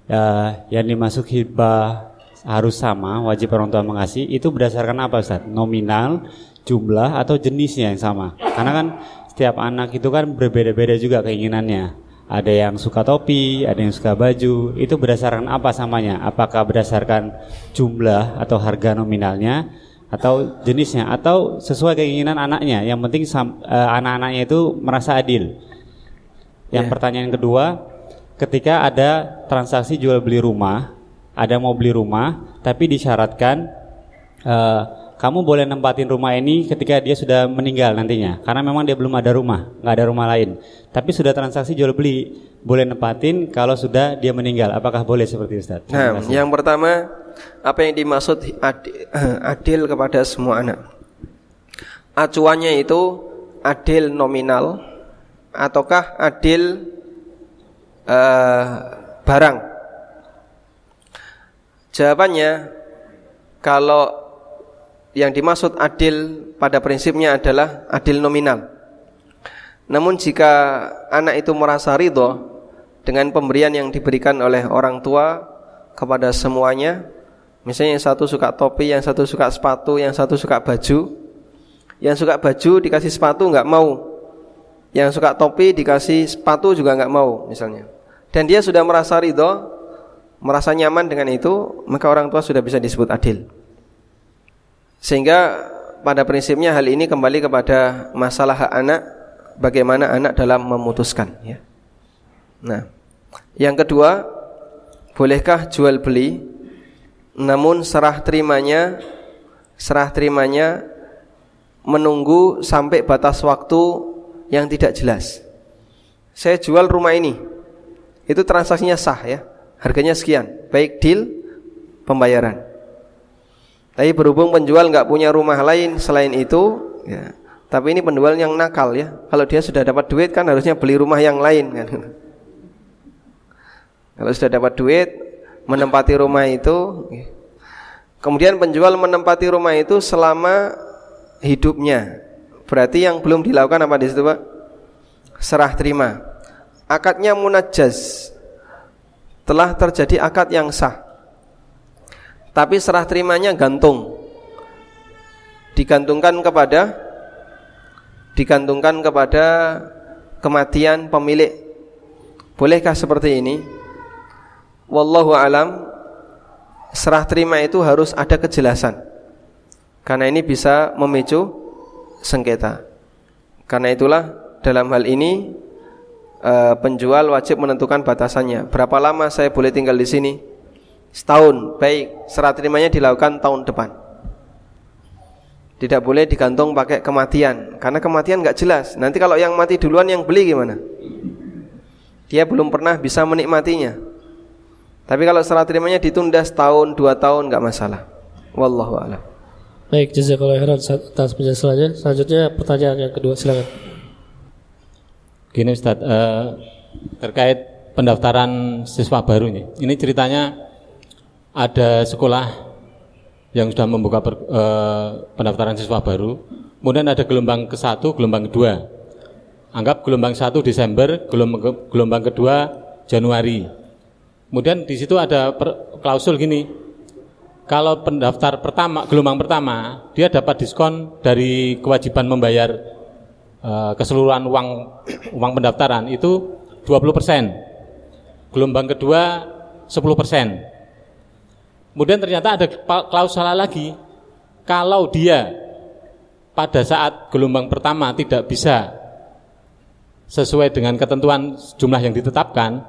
Uh, yang dimasuk hibah harus sama, wajib orang tua mengasih. Itu berdasarkan apa Ustadz? Nominal, jumlah atau jenisnya yang sama? Karena kan setiap anak itu kan berbeda-beda juga keinginannya. Ada yang suka topi, ada yang suka baju. Itu berdasarkan apa samanya? Apakah berdasarkan jumlah atau harga nominalnya? atau jenisnya atau sesuai keinginan anaknya. Yang penting uh, anak-anaknya itu merasa adil. Yang yeah. pertanyaan kedua, ketika ada transaksi jual beli rumah, ada mau beli rumah, tapi disyaratkan uh, kamu boleh nempatin rumah ini ketika dia sudah meninggal nantinya, karena memang dia belum ada rumah, nggak ada rumah lain. Tapi sudah transaksi jual beli, boleh nempatin kalau sudah dia meninggal. Apakah boleh seperti itu, Ustaz? Nah, yang pertama apa yang dimaksud adil, adil kepada semua anak? Acuannya itu adil nominal ataukah adil uh, barang? Jawabannya kalau yang dimaksud adil pada prinsipnya adalah adil nominal. Namun jika anak itu merasa ridho dengan pemberian yang diberikan oleh orang tua kepada semuanya, misalnya yang satu suka topi, yang satu suka sepatu, yang satu suka baju, yang suka baju dikasih sepatu nggak mau, yang suka topi dikasih sepatu juga nggak mau, misalnya. Dan dia sudah merasa ridho, merasa nyaman dengan itu, maka orang tua sudah bisa disebut adil. Sehingga pada prinsipnya hal ini kembali kepada masalah hak anak, bagaimana anak dalam memutuskan. Ya. Nah, yang kedua, bolehkah jual beli, namun serah terimanya, serah terimanya menunggu sampai batas waktu yang tidak jelas. Saya jual rumah ini, itu transaksinya sah ya, harganya sekian, baik deal pembayaran. Tapi berhubung penjual nggak punya rumah lain selain itu, ya. Tapi ini penjual yang nakal ya. Kalau dia sudah dapat duit kan harusnya beli rumah yang lain kan. Kalau sudah dapat duit menempati rumah itu, ya. kemudian penjual menempati rumah itu selama hidupnya. Berarti yang belum dilakukan apa di situ pak? Serah terima. Akadnya munajaz. Telah terjadi akad yang sah tapi serah terimanya gantung. Digantungkan kepada digantungkan kepada kematian pemilik. Bolehkah seperti ini? Wallahu alam serah terima itu harus ada kejelasan. Karena ini bisa memicu sengketa. Karena itulah dalam hal ini eh, penjual wajib menentukan batasannya. Berapa lama saya boleh tinggal di sini setahun baik serah terimanya dilakukan tahun depan. Tidak boleh digantung pakai kematian karena kematian nggak jelas. Nanti kalau yang mati duluan yang beli gimana? Dia belum pernah bisa menikmatinya. Tapi kalau serah terimanya ditunda setahun dua tahun nggak masalah. Wallahu a'lam. Baik jazakallahu khairan atas penjelasannya selanjutnya. Pertanyaan yang kedua silakan. Gini Ustaz uh, terkait pendaftaran siswa baru ini. Ini ceritanya ada sekolah yang sudah membuka per, eh, pendaftaran siswa baru, kemudian ada gelombang ke satu, gelombang kedua. Anggap gelombang satu Desember, gelombang, gelombang kedua Januari. Kemudian di situ ada per, klausul gini, kalau pendaftar pertama, gelombang pertama, dia dapat diskon dari kewajiban membayar eh, keseluruhan uang uang pendaftaran itu 20 persen. Gelombang kedua 10 persen Kemudian ternyata ada klausul lagi, kalau dia pada saat gelombang pertama tidak bisa sesuai dengan ketentuan jumlah yang ditetapkan,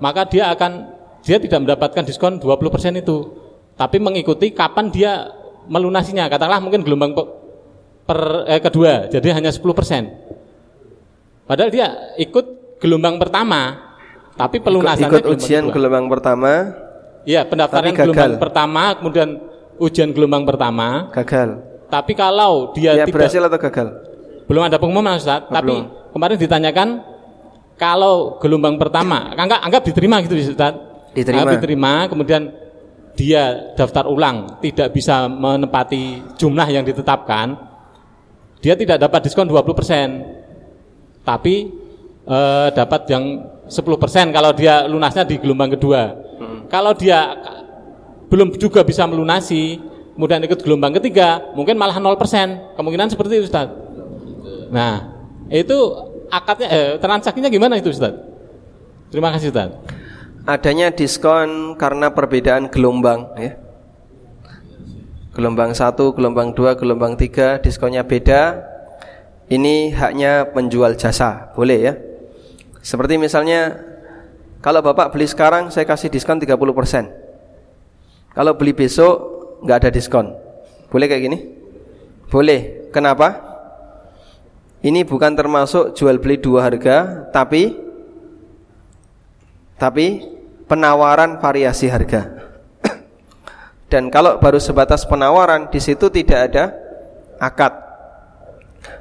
maka dia akan dia tidak mendapatkan diskon 20% itu, tapi mengikuti kapan dia melunasinya. Katakanlah mungkin gelombang per, eh, kedua, jadi hanya 10%. Padahal dia ikut gelombang pertama, tapi pelunasannya ikut, ikut ujian gelombang pertama Iya, pendaftaran gelombang pertama, kemudian ujian gelombang pertama. Gagal. Tapi kalau dia ya, tidak berhasil atau gagal? Belum ada pengumuman, Ustaz. Oh, tapi belum. kemarin ditanyakan kalau gelombang pertama, anggap anggap diterima gitu, Ustaz. Diterima. Anggap diterima, kemudian dia daftar ulang, tidak bisa menepati jumlah yang ditetapkan, dia tidak dapat diskon 20%. Tapi eh, dapat yang 10% kalau dia lunasnya di gelombang kedua. Kalau dia belum juga bisa melunasi, kemudian ikut gelombang ketiga, mungkin malah 0%. Kemungkinan seperti itu, Ustaz. Nah, itu akadnya eh, transaksinya gimana itu, Ustaz? Terima kasih, Ustaz. Adanya diskon karena perbedaan gelombang, ya. Gelombang satu, gelombang dua, gelombang tiga, diskonnya beda. Ini haknya penjual jasa, boleh ya. Seperti misalnya kalau Bapak beli sekarang saya kasih diskon 30%. Kalau beli besok nggak ada diskon. Boleh kayak gini? Boleh. Kenapa? Ini bukan termasuk jual beli dua harga, tapi tapi penawaran variasi harga. Dan kalau baru sebatas penawaran, di situ tidak ada akad.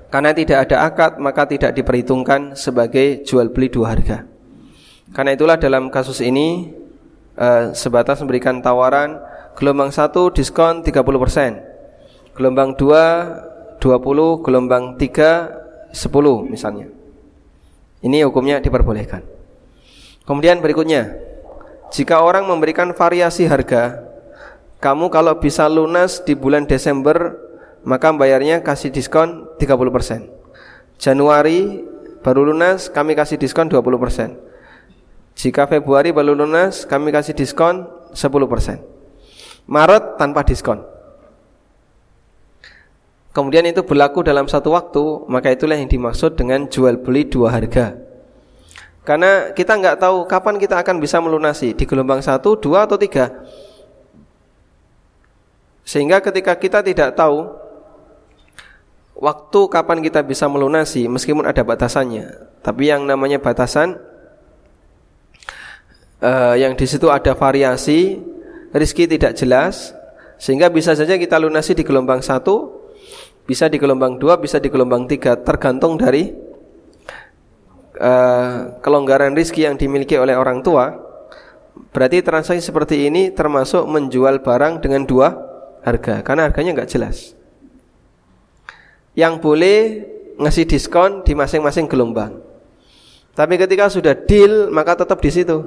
Karena tidak ada akad, maka tidak diperhitungkan sebagai jual beli dua harga. Karena itulah dalam kasus ini uh, sebatas memberikan tawaran gelombang satu diskon 30%. Gelombang 2 20, gelombang 3 10 misalnya. Ini hukumnya diperbolehkan. Kemudian berikutnya, jika orang memberikan variasi harga, kamu kalau bisa lunas di bulan Desember, maka bayarnya kasih diskon 30%. Januari baru lunas, kami kasih diskon 20%. Jika Februari baru lunas, kami kasih diskon 10%. Maret tanpa diskon. Kemudian itu berlaku dalam satu waktu, maka itulah yang dimaksud dengan jual beli dua harga. Karena kita nggak tahu kapan kita akan bisa melunasi di gelombang satu, dua atau tiga. Sehingga ketika kita tidak tahu waktu kapan kita bisa melunasi, meskipun ada batasannya, tapi yang namanya batasan uh, yang di situ ada variasi, rizki tidak jelas, sehingga bisa saja kita lunasi di gelombang satu, bisa di gelombang dua, bisa di gelombang tiga, tergantung dari uh, kelonggaran rizki yang dimiliki oleh orang tua. Berarti transaksi seperti ini termasuk menjual barang dengan dua harga, karena harganya nggak jelas. Yang boleh ngasih diskon di masing-masing gelombang. Tapi ketika sudah deal, maka tetap di situ.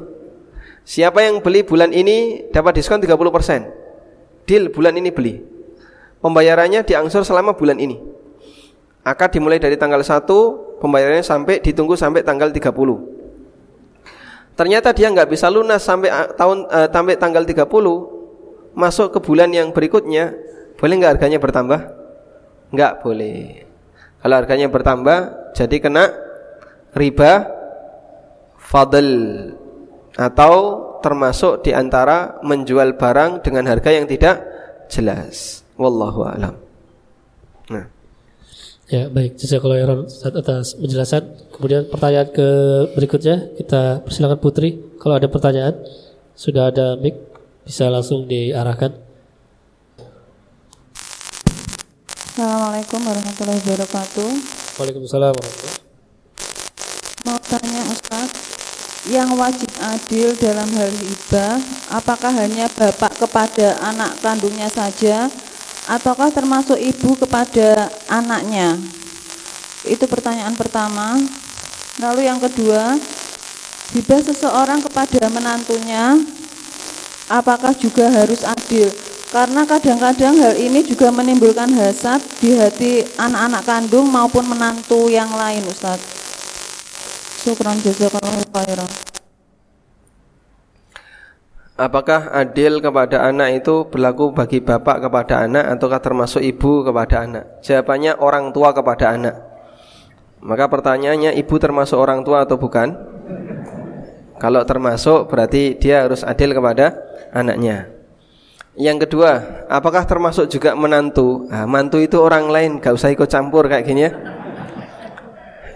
Siapa yang beli bulan ini dapat diskon 30%. Deal bulan ini beli. Pembayarannya diangsur selama bulan ini. Akad dimulai dari tanggal 1, pembayarannya sampai ditunggu sampai tanggal 30. Ternyata dia nggak bisa lunas sampai tahun uh, sampai tanggal 30, masuk ke bulan yang berikutnya, boleh nggak harganya bertambah? Nggak boleh. Kalau harganya bertambah, jadi kena riba fadl atau termasuk di antara menjual barang dengan harga yang tidak jelas. Wallahu alam. Nah. Ya baik, jazakallahu khairan atas penjelasan. Kemudian pertanyaan ke berikutnya kita persilakan Putri. Kalau ada pertanyaan, sudah ada mic bisa langsung diarahkan. Assalamualaikum warahmatullahi wabarakatuh. Waalaikumsalam warahmatullahi Mau tanya yang wajib adil dalam hal hibah, apakah hanya bapak kepada anak kandungnya saja ataukah termasuk ibu kepada anaknya? Itu pertanyaan pertama. Lalu yang kedua, hibah seseorang kepada menantunya apakah juga harus adil? Karena kadang-kadang hal ini juga menimbulkan hasad di hati anak-anak kandung maupun menantu yang lain, Ustaz. Syukran jazakallahu khairan. Apakah adil kepada anak itu berlaku bagi bapak kepada anak ataukah termasuk ibu kepada anak? Jawabannya orang tua kepada anak. Maka pertanyaannya ibu termasuk orang tua atau bukan? Kalau termasuk berarti dia harus adil kepada anaknya. Yang kedua, apakah termasuk juga menantu? Nah, mantu itu orang lain, gak usah ikut campur kayak gini ya.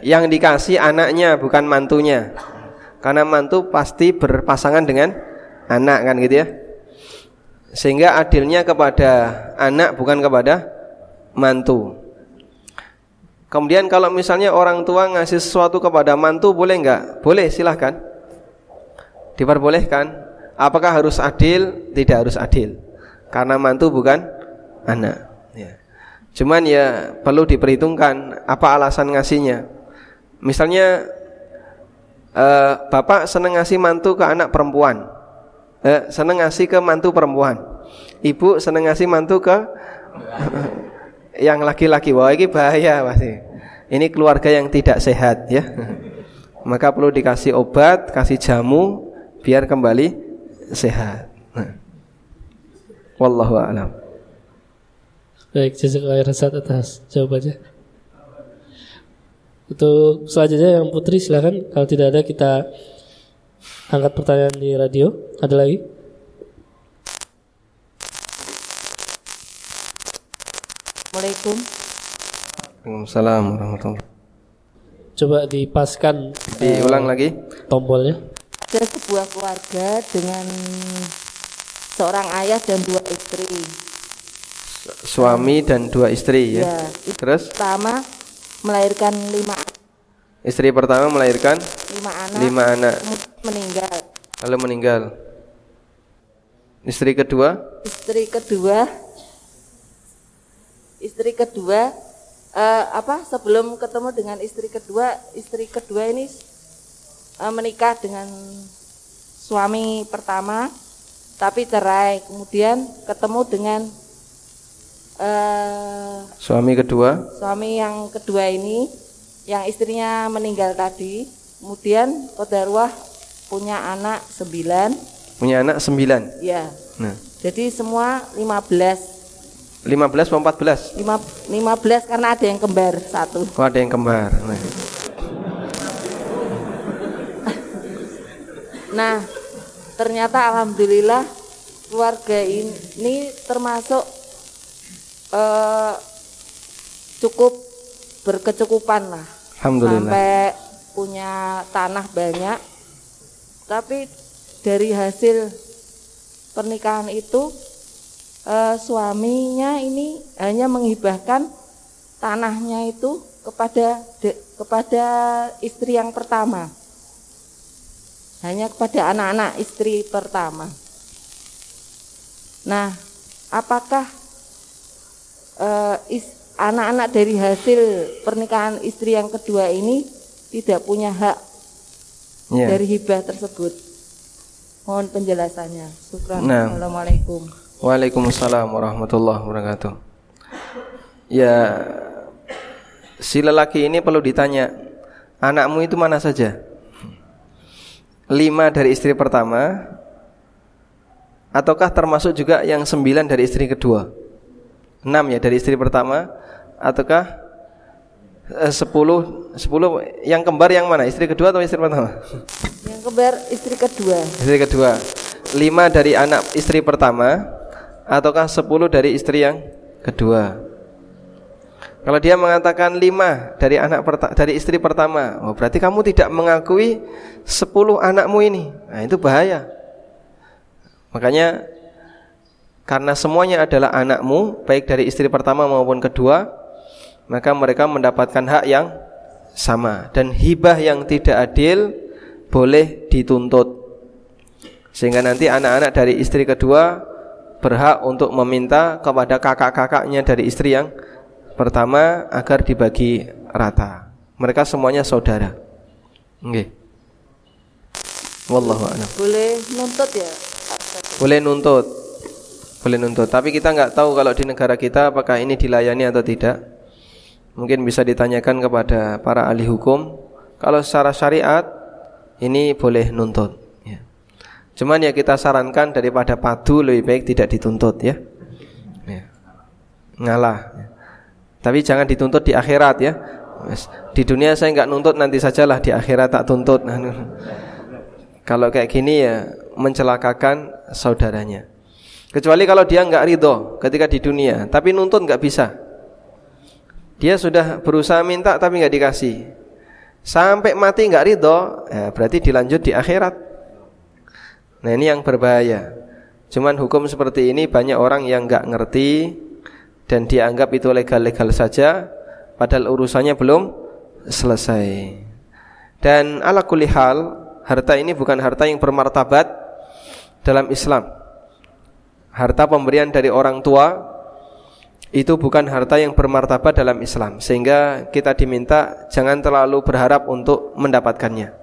Yang dikasih anaknya bukan mantunya. Karena mantu pasti berpasangan dengan anak kan gitu ya sehingga adilnya kepada anak bukan kepada mantu kemudian kalau misalnya orang tua ngasih sesuatu kepada mantu boleh enggak? boleh silahkan diperbolehkan apakah harus adil? tidak harus adil karena mantu bukan anak ya. cuman ya perlu diperhitungkan apa alasan ngasihnya misalnya eh, bapak senang ngasih mantu ke anak perempuan eh, seneng ngasih ke mantu perempuan. Ibu seneng ngasih mantu ke yang laki-laki. Wah, ini bahaya pasti. Ini keluarga yang tidak sehat ya. Maka perlu dikasih obat, kasih jamu biar kembali sehat. Nah. Wallahu a'lam. Baik, jazakallahu khairan atas jawabannya. Untuk selanjutnya yang Putri silakan kalau tidak ada kita angkat pertanyaan di radio. Ada lagi? Assalamualaikum. Waalaikumsalam warahmatullahi Coba dipaskan Diulang lagi. tombolnya. Ada sebuah keluarga dengan seorang ayah dan dua istri. Suami dan dua istri ya. Ya, Terus pertama melahirkan lima istri pertama melahirkan lima anak, lima anak meninggal. lalu meninggal. Istri kedua Istri kedua, istri kedua eh, apa sebelum ketemu dengan istri kedua, istri kedua ini eh, menikah dengan suami pertama, tapi cerai. Kemudian ketemu dengan eh, suami kedua suami yang kedua ini, yang istrinya meninggal tadi. Kemudian kodarwah punya anak sembilan, punya anak sembilan. ya. Nah, Jadi semua 15 15 atau 14? Lima, 15 karena ada yang kembar satu. Oh ada yang kembar. Nah. Nah, ternyata alhamdulillah keluarga ini termasuk eh, cukup berkecukupan lah. Alhamdulillah. Sampai punya tanah banyak. Tapi dari hasil pernikahan itu eh, suaminya ini hanya menghibahkan tanahnya itu kepada de- kepada istri yang pertama. Hanya kepada anak-anak istri pertama. Nah, apakah eh, anak-anak dari hasil pernikahan istri yang kedua ini tidak punya hak Ya. dari hibah tersebut? Mohon penjelasannya. Syukran. Nah. Assalamualaikum. Waalaikumsalam warahmatullahi wabarakatuh. Ya, si lelaki ini perlu ditanya, anakmu itu mana saja? Lima dari istri pertama, ataukah termasuk juga yang sembilan dari istri kedua? Enam ya dari istri pertama, ataukah eh, sepuluh, sepuluh yang kembar yang mana? Istri kedua atau istri pertama? Yang kembar istri kedua. Istri kedua Lima dari anak istri pertama Ataukah sepuluh dari istri yang kedua Kalau dia mengatakan lima dari anak dari istri pertama oh, Berarti kamu tidak mengakui sepuluh anakmu ini Nah itu bahaya Makanya Karena semuanya adalah anakmu Baik dari istri pertama maupun kedua Maka mereka mendapatkan hak yang sama Dan hibah yang tidak adil boleh dituntut sehingga nanti anak-anak dari istri kedua berhak untuk meminta kepada kakak-kakaknya dari istri yang pertama agar dibagi rata. Mereka semuanya saudara. Nggih. Wallahu a'lam. Boleh nuntut ya? Boleh nuntut. Boleh nuntut, tapi kita nggak tahu kalau di negara kita apakah ini dilayani atau tidak. Mungkin bisa ditanyakan kepada para ahli hukum. Kalau secara syariat ini boleh nuntut ya. Cuman ya kita sarankan daripada padu lebih baik tidak dituntut ya. ya. Ngalah. ya. Tapi jangan dituntut di akhirat ya. Di dunia saya nggak nuntut nanti sajalah di akhirat tak tuntut. Kalau kayak gini ya mencelakakan saudaranya. Kecuali kalau dia nggak ridho ketika di dunia, tapi nuntut nggak bisa. Dia sudah berusaha minta tapi nggak dikasih. Sampai mati nggak ridho, ya berarti dilanjut di akhirat. Nah ini yang berbahaya. Cuman hukum seperti ini banyak orang yang nggak ngerti dan dianggap itu legal-legal saja, padahal urusannya belum selesai. Dan ala kulli hal, harta ini bukan harta yang bermartabat dalam Islam. Harta pemberian dari orang tua itu bukan harta yang bermartabat dalam Islam sehingga kita diminta jangan terlalu berharap untuk mendapatkannya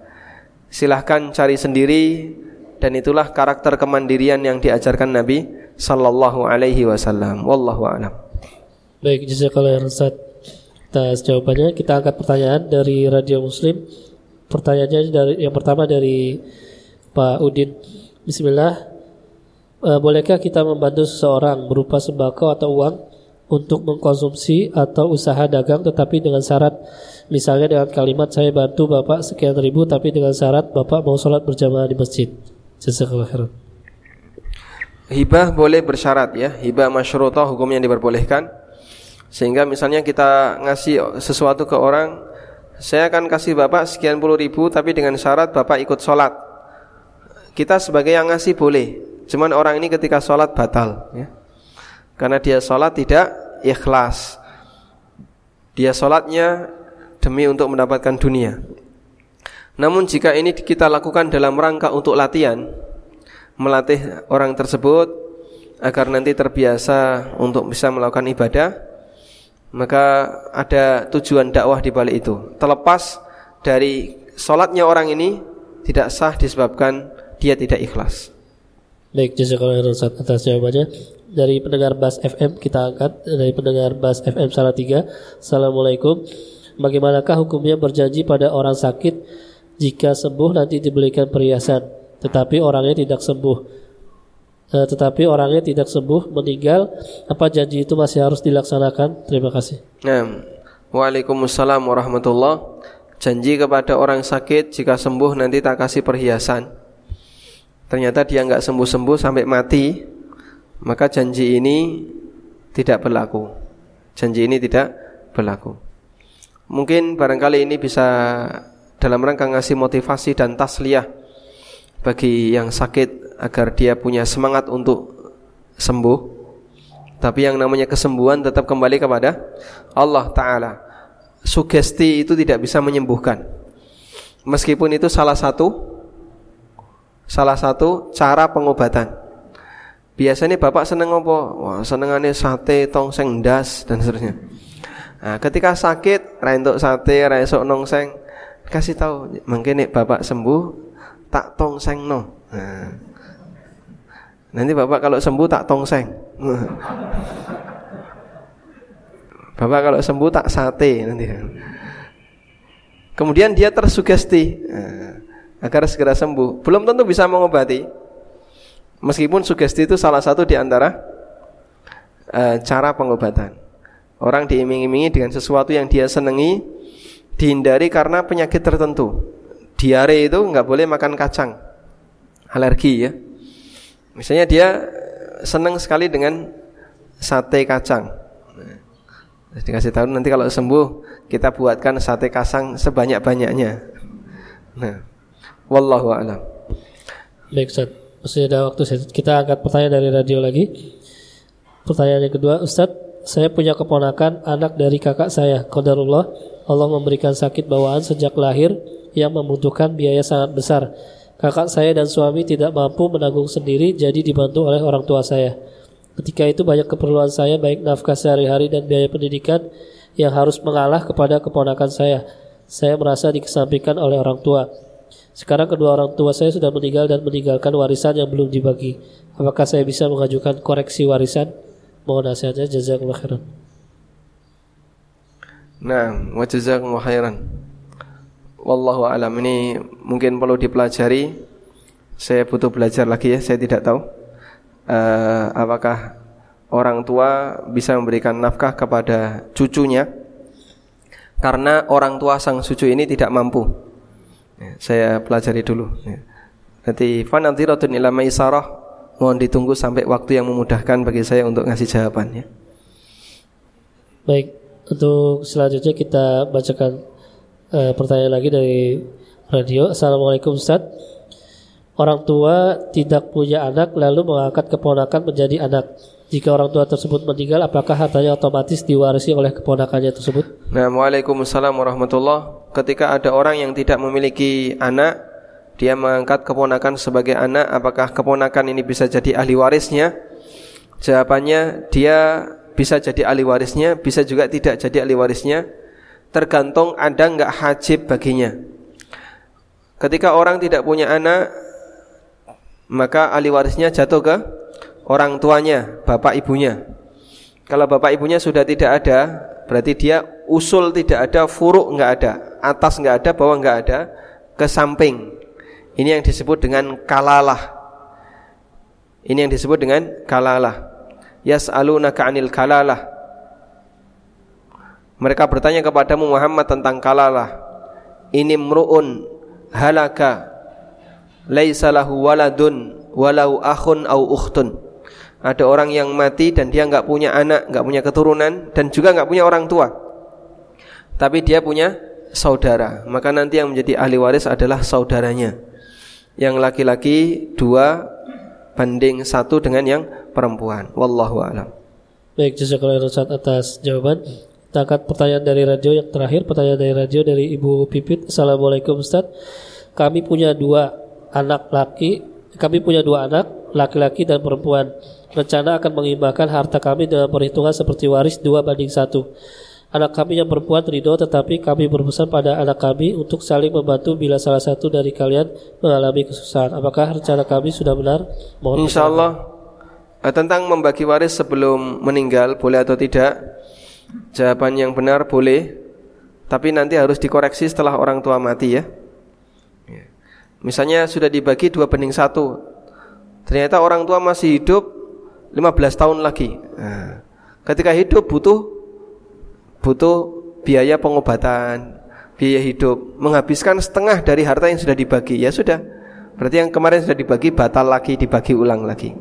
silahkan cari sendiri dan itulah karakter kemandirian yang diajarkan Nabi sallallahu alaihi wasallam wallahu alam Baik, jazakallah khairan Ustaz. Atas jawabannya kita angkat pertanyaan dari Radio Muslim. Pertanyaannya dari yang pertama dari Pak Udin. Bismillah. Eh, bolehkah kita membantu seseorang berupa sembako atau uang untuk mengkonsumsi atau usaha dagang tetapi dengan syarat misalnya dengan kalimat saya bantu Bapak sekian ribu tapi dengan syarat Bapak mau sholat berjamaah di masjid. Jazakallah hibah boleh bersyarat ya hibah masyrutah hukumnya diperbolehkan Sehingga misalnya kita ngasih sesuatu ke orang, saya akan kasih bapak sekian puluh ribu, tapi dengan syarat bapak ikut sholat. Kita sebagai yang ngasih boleh, cuman orang ini ketika sholat batal, ya. karena dia sholat tidak ikhlas. Dia sholatnya demi untuk mendapatkan dunia. Namun jika ini kita lakukan dalam rangka untuk latihan, melatih orang tersebut agar nanti terbiasa untuk bisa melakukan ibadah, maka ada tujuan dakwah di balik itu. Terlepas dari sholatnya orang ini tidak sah disebabkan dia tidak ikhlas. Baik, jazakallah khairan atas jawabannya. Dari pendengar Bas FM kita angkat dari pendengar Bas FM Salatiga. Assalamualaikum. Bagaimanakah hukumnya berjanji pada orang sakit jika sembuh nanti dibelikan perhiasan, tetapi orangnya tidak sembuh? Eh, tetapi orangnya tidak sembuh, meninggal, apa janji itu masih harus dilaksanakan? Terima kasih. Nah, Waalaikumsalam warahmatullah. Janji kepada orang sakit jika sembuh nanti tak kasih perhiasan. Ternyata dia nggak sembuh-sembuh sampai mati, maka janji ini tidak berlaku. Janji ini tidak berlaku. Mungkin barangkali ini bisa dalam rangka ngasih motivasi dan tasliyah bagi yang sakit agar dia punya semangat untuk sembuh. Tapi yang namanya kesembuhan tetap kembali kepada Allah taala. Sugesti itu tidak bisa menyembuhkan. Meskipun itu salah satu salah satu cara pengobatan. Biasanya bapak seneng apa? Wah, senengannya sate, tongseng, das dan seterusnya. Nah, ketika sakit, rentuk sate, resok nongseng, kasih tahu, mungkin nih bapak sembuh, tak tongseng no. Nah, Nanti bapak kalau sembuh tak tongseng. Bapak kalau sembuh tak sate nanti. Kemudian dia tersugesti eh, agar segera sembuh. Belum tentu bisa mengobati. Meskipun sugesti itu salah satu di antara uh, cara pengobatan. Orang diiming-imingi dengan sesuatu yang dia senangi, dihindari karena penyakit tertentu. Diare itu nggak boleh makan kacang, alergi ya. Misalnya dia senang sekali dengan sate kacang. Nah, dikasih tahu nanti kalau sembuh kita buatkan sate kacang sebanyak-banyaknya. Nah, wallahu a'lam. Baik, Ustaz. Masih ada waktu kita angkat pertanyaan dari radio lagi. Pertanyaan yang kedua, Ustaz, saya punya keponakan anak dari kakak saya. Qadarullah, Allah memberikan sakit bawaan sejak lahir yang membutuhkan biaya sangat besar. Kakak saya dan suami tidak mampu menanggung sendiri jadi dibantu oleh orang tua saya. Ketika itu banyak keperluan saya baik nafkah sehari-hari dan biaya pendidikan yang harus mengalah kepada keponakan saya. Saya merasa dikesampingkan oleh orang tua. Sekarang kedua orang tua saya sudah meninggal dan meninggalkan warisan yang belum dibagi. Apakah saya bisa mengajukan koreksi warisan? Mohon nasihatnya jazakumullah khairan. Nah, wa jazakumullah khairan. Wallahu alam ini mungkin perlu dipelajari. Saya butuh belajar lagi ya, saya tidak tahu. Uh, apakah orang tua bisa memberikan nafkah kepada cucunya karena orang tua sang cucu ini tidak mampu. Ya, saya pelajari dulu. Ya. Nanti fanadhiratun ila maisarah mohon ditunggu sampai waktu yang memudahkan bagi saya untuk ngasih jawaban ya. Baik, untuk selanjutnya kita bacakan uh, pertanyaan lagi dari radio. Assalamualaikum Ustaz. Orang tua tidak punya anak lalu mengangkat keponakan menjadi anak. Jika orang tua tersebut meninggal, apakah hartanya otomatis diwarisi oleh keponakannya tersebut? Nah, Waalaikumsalam warahmatullah. Ketika ada orang yang tidak memiliki anak, dia mengangkat keponakan sebagai anak, apakah keponakan ini bisa jadi ahli warisnya? Jawabannya, dia bisa jadi ahli warisnya, bisa juga tidak jadi ahli warisnya tergantung ada enggak hajib baginya. Ketika orang tidak punya anak, maka ahli warisnya jatuh ke orang tuanya, bapak ibunya. Kalau bapak ibunya sudah tidak ada, berarti dia usul tidak ada, furuk enggak ada, atas enggak ada, bawah enggak ada, ke samping. Ini yang disebut dengan kalalah. Ini yang disebut dengan kalalah. Yas'alunaka 'anil kalalah. Mereka bertanya kepadamu Muhammad tentang kalalah. Ini mru'un halaka laisa lahu waladun walau akhun au ukhtun. Ada orang yang mati dan dia nggak punya anak, nggak punya keturunan dan juga nggak punya orang tua. Tapi dia punya saudara, maka nanti yang menjadi ahli waris adalah saudaranya. Yang laki-laki dua banding satu dengan yang perempuan. Wallahu a'lam. Baik, jazakallahu khairan atas jawaban. Kita angkat pertanyaan dari radio yang terakhir, pertanyaan dari radio dari Ibu Pipit. Assalamualaikum Ustaz. Kami punya dua anak laki, kami punya dua anak, laki-laki dan perempuan. Rencana akan mengimbangkan harta kami dengan perhitungan seperti waris dua banding satu. Anak kami yang perempuan ridho tetapi kami berpesan pada anak kami untuk saling membantu bila salah satu dari kalian mengalami kesusahan. Apakah rencana kami sudah benar? Mohon Insya Allah eh, tentang membagi waris sebelum meninggal boleh atau tidak? Jawaban yang benar boleh, tapi nanti harus dikoreksi setelah orang tua mati ya. Ya. Misalnya sudah dibagi dua banding satu, ternyata orang tua masih hidup 15 tahun lagi. Nah, ketika hidup butuh butuh biaya pengobatan, biaya hidup, menghabiskan setengah dari harta yang sudah dibagi. Ya sudah, berarti yang kemarin sudah dibagi batal lagi, dibagi ulang lagi.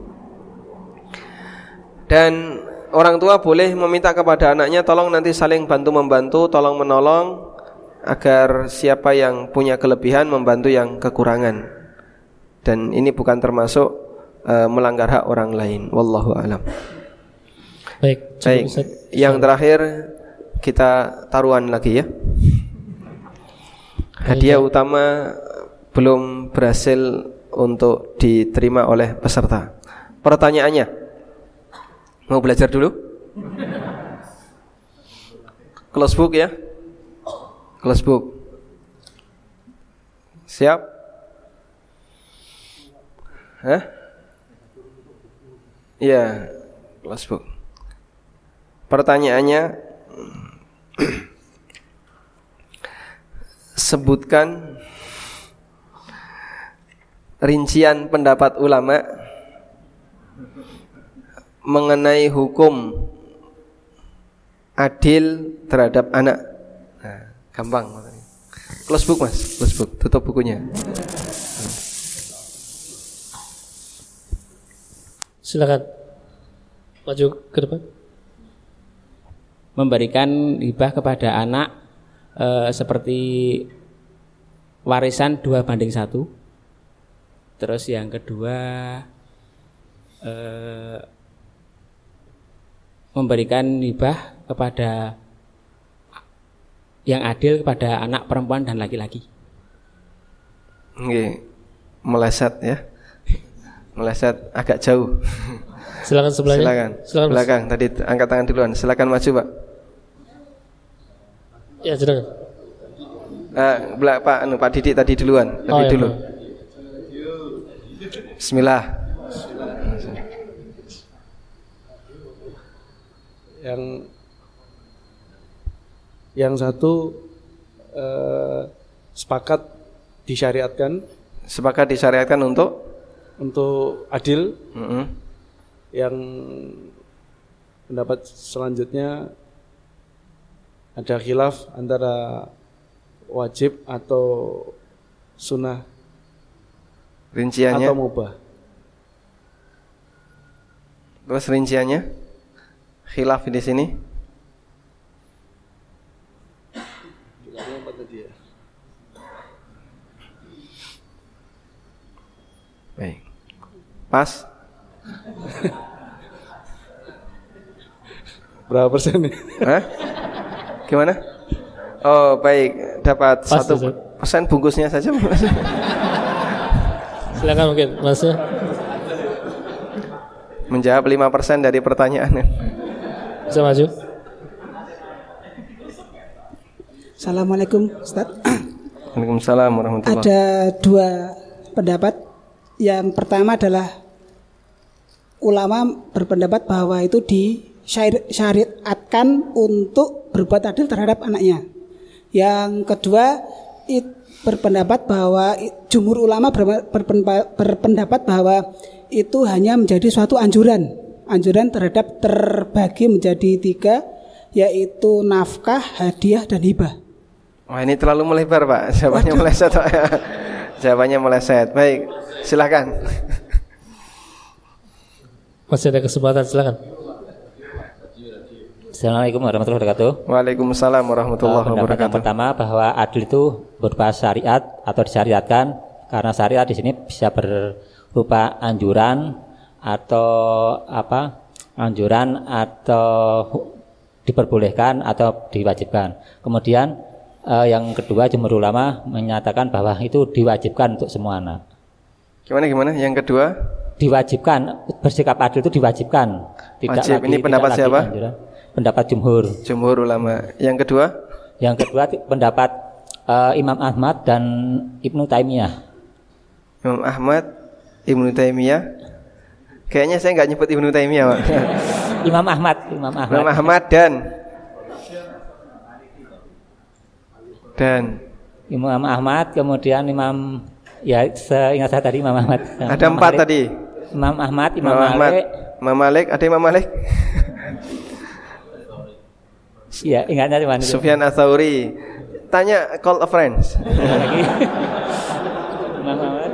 Dan orang tua boleh meminta kepada anaknya tolong nanti saling bantu membantu, tolong menolong agar siapa yang punya kelebihan membantu yang kekurangan. Dan ini bukan termasuk uh, melanggar hak orang lain. Wallahu alam. Baik, Baik. Yang terakhir kita taruhan lagi ya. Hadiah utama belum berhasil untuk diterima oleh peserta. Pertanyaannya, mau belajar dulu? Close book ya. Close book. Siap? Hah? Iya, close book. Pertanyaannya sebutkan rincian pendapat ulama mengenai hukum adil terhadap anak. Nah, gampang. Close book mas, close book, tutup bukunya. Silakan. Maju ke depan. memberikan hibah kepada anak eh, seperti warisan dua banding satu. Terus yang kedua eh, memberikan hibah kepada yang adil kepada anak perempuan dan laki-laki. Oke, meleset ya, meleset agak jauh. Silakan sebelahnya. Silakan. Silakan. Mas. Belakang tadi angkat tangan duluan. Silakan maju pak. Ya, silakan. Eh, belak Pak, anu Pak Didik tadi duluan, lebih Oh, iya, dulu. Pak. Bismillah. yang yang satu eh, sepakat disyariatkan Sepakat disyariatkan untuk untuk adil Mm-mm. yang pendapat selanjutnya ada khilaf antara wajib atau sunnah rinciannya. atau mubah Terus rinciannya? Khilaf di sini. Pas. berapa persen nih? Hah? Gimana? Oh baik, dapat Pas, satu Ustaz. persen bungkusnya saja. Silakan mungkin Masnya. Menjawab 5% dari pertanyaan. Bisa maju. Assalamualaikum Ustaz. Waalaikumsalam warahmatullahi Ada dua pendapat. Yang pertama adalah ulama berpendapat bahwa itu disyariatkan untuk berbuat adil terhadap anaknya. Yang kedua it- berpendapat bahwa jumhur ulama berpendapat bahwa itu hanya menjadi suatu anjuran, anjuran terhadap terbagi menjadi tiga, yaitu nafkah, hadiah, dan hibah. Wah ini terlalu melebar pak, jawabannya meleset Pak. jawabannya meleset. Baik, silakan. Masih ada kesempatan, silakan. Assalamualaikum warahmatullahi wabarakatuh. Waalaikumsalam warahmatullahi pendapat wabarakatuh. Yang pertama bahwa adil itu berupa syariat atau disyariatkan karena syariat di sini bisa berupa anjuran atau apa? Anjuran atau diperbolehkan atau diwajibkan. Kemudian eh, yang kedua jumhur ulama menyatakan bahwa itu diwajibkan untuk semua anak. Gimana gimana? Yang kedua, Diwajibkan bersikap adil itu diwajibkan. Wajib. Ini tidak pendapat lagi siapa? anjuran. Pendapat jumhur. jumhur ulama. Yang kedua, Yang kedua pendapat eh, Imam Ahmad dan Ibnu Taimiyah. Imam Ahmad, Ibnu Taimiyah. Kayaknya saya nggak nyebut Ibnu Taimiyah, Pak. Imam Ahmad, Imam Ahmad. Imam Ahmad dan dan Imam Ahmad, kemudian Imam ya seingat saya tadi Imam Ahmad. ada Imam empat Malik, tadi. Imam Ahmad, Imam, Imam Ahmad, Malik. Imam Malik, ada Imam Malik? Ya, ingatnya cuma itu. Sufyan Atsauri. Tanya call a friends. Lagi. Imam Ahmad.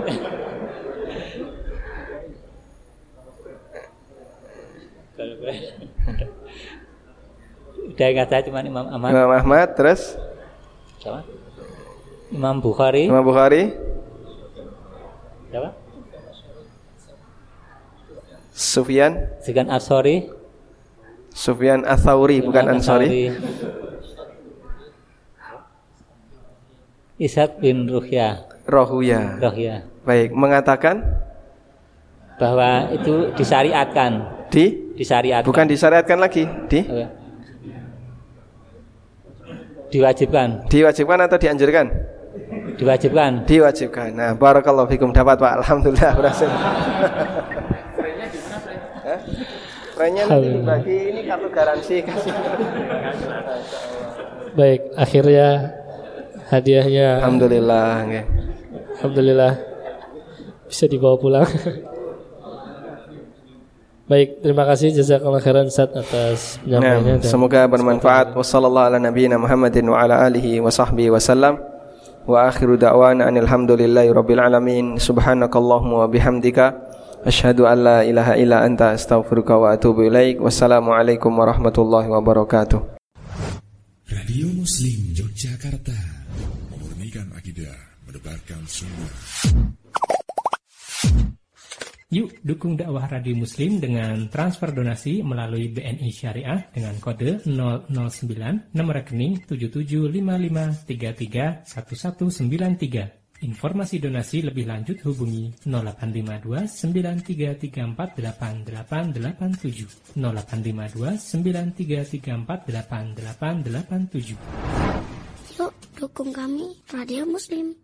Udah ingat saya cuma Imam Ahmad. Imam Ahmad, terus Siapa? Imam Bukhari. Imam Bukhari, Siapa? Sufyan, Sufyan Asori. Sufyan Atsauri bukan Ansori. Ishaq bin Ruhya. Rohuya. Ruhya. Baik, mengatakan Bahwa itu disyariatkan. di Disyariatkan. bukan disyariatkan lagi, di. Diwajibkan. diwajibkan atau dianjurkan? Diwajibkan. Diwajibkan. Nah, barakallahu fikum dapat Pak. Alhamdulillah berhasil. Trennya nanti dibagi ini kartu garansi kasih. Baik, akhirnya hadiahnya Alhamdulillah. nggih. Alhamdulillah bisa dibawa pulang. Baik, terima kasih jazakallah khairan Ustaz atas penyampaiannya Nah, semoga bermanfaat. Wassallallahu ala nabiyyina Muhammadin wa akhiru da'wana anil hamdulillahi rabbil alamin. Subhanakallahumma wa bihamdika asyhadu an la ilaha illa anta astaghfiruka wa atubu ilaik. Wassalamualaikum warahmatullahi wabarakatuh. Radio Muslim Yogyakarta Memurnikan akidah, mendebarkan sunnah. Yuk dukung dakwah Radio Muslim dengan transfer donasi melalui BNI Syariah dengan kode 009 nomor rekening 7755331193. Informasi donasi lebih lanjut hubungi 0852 93348887 0852 93348887 Yuk dukung kami Radio Muslim.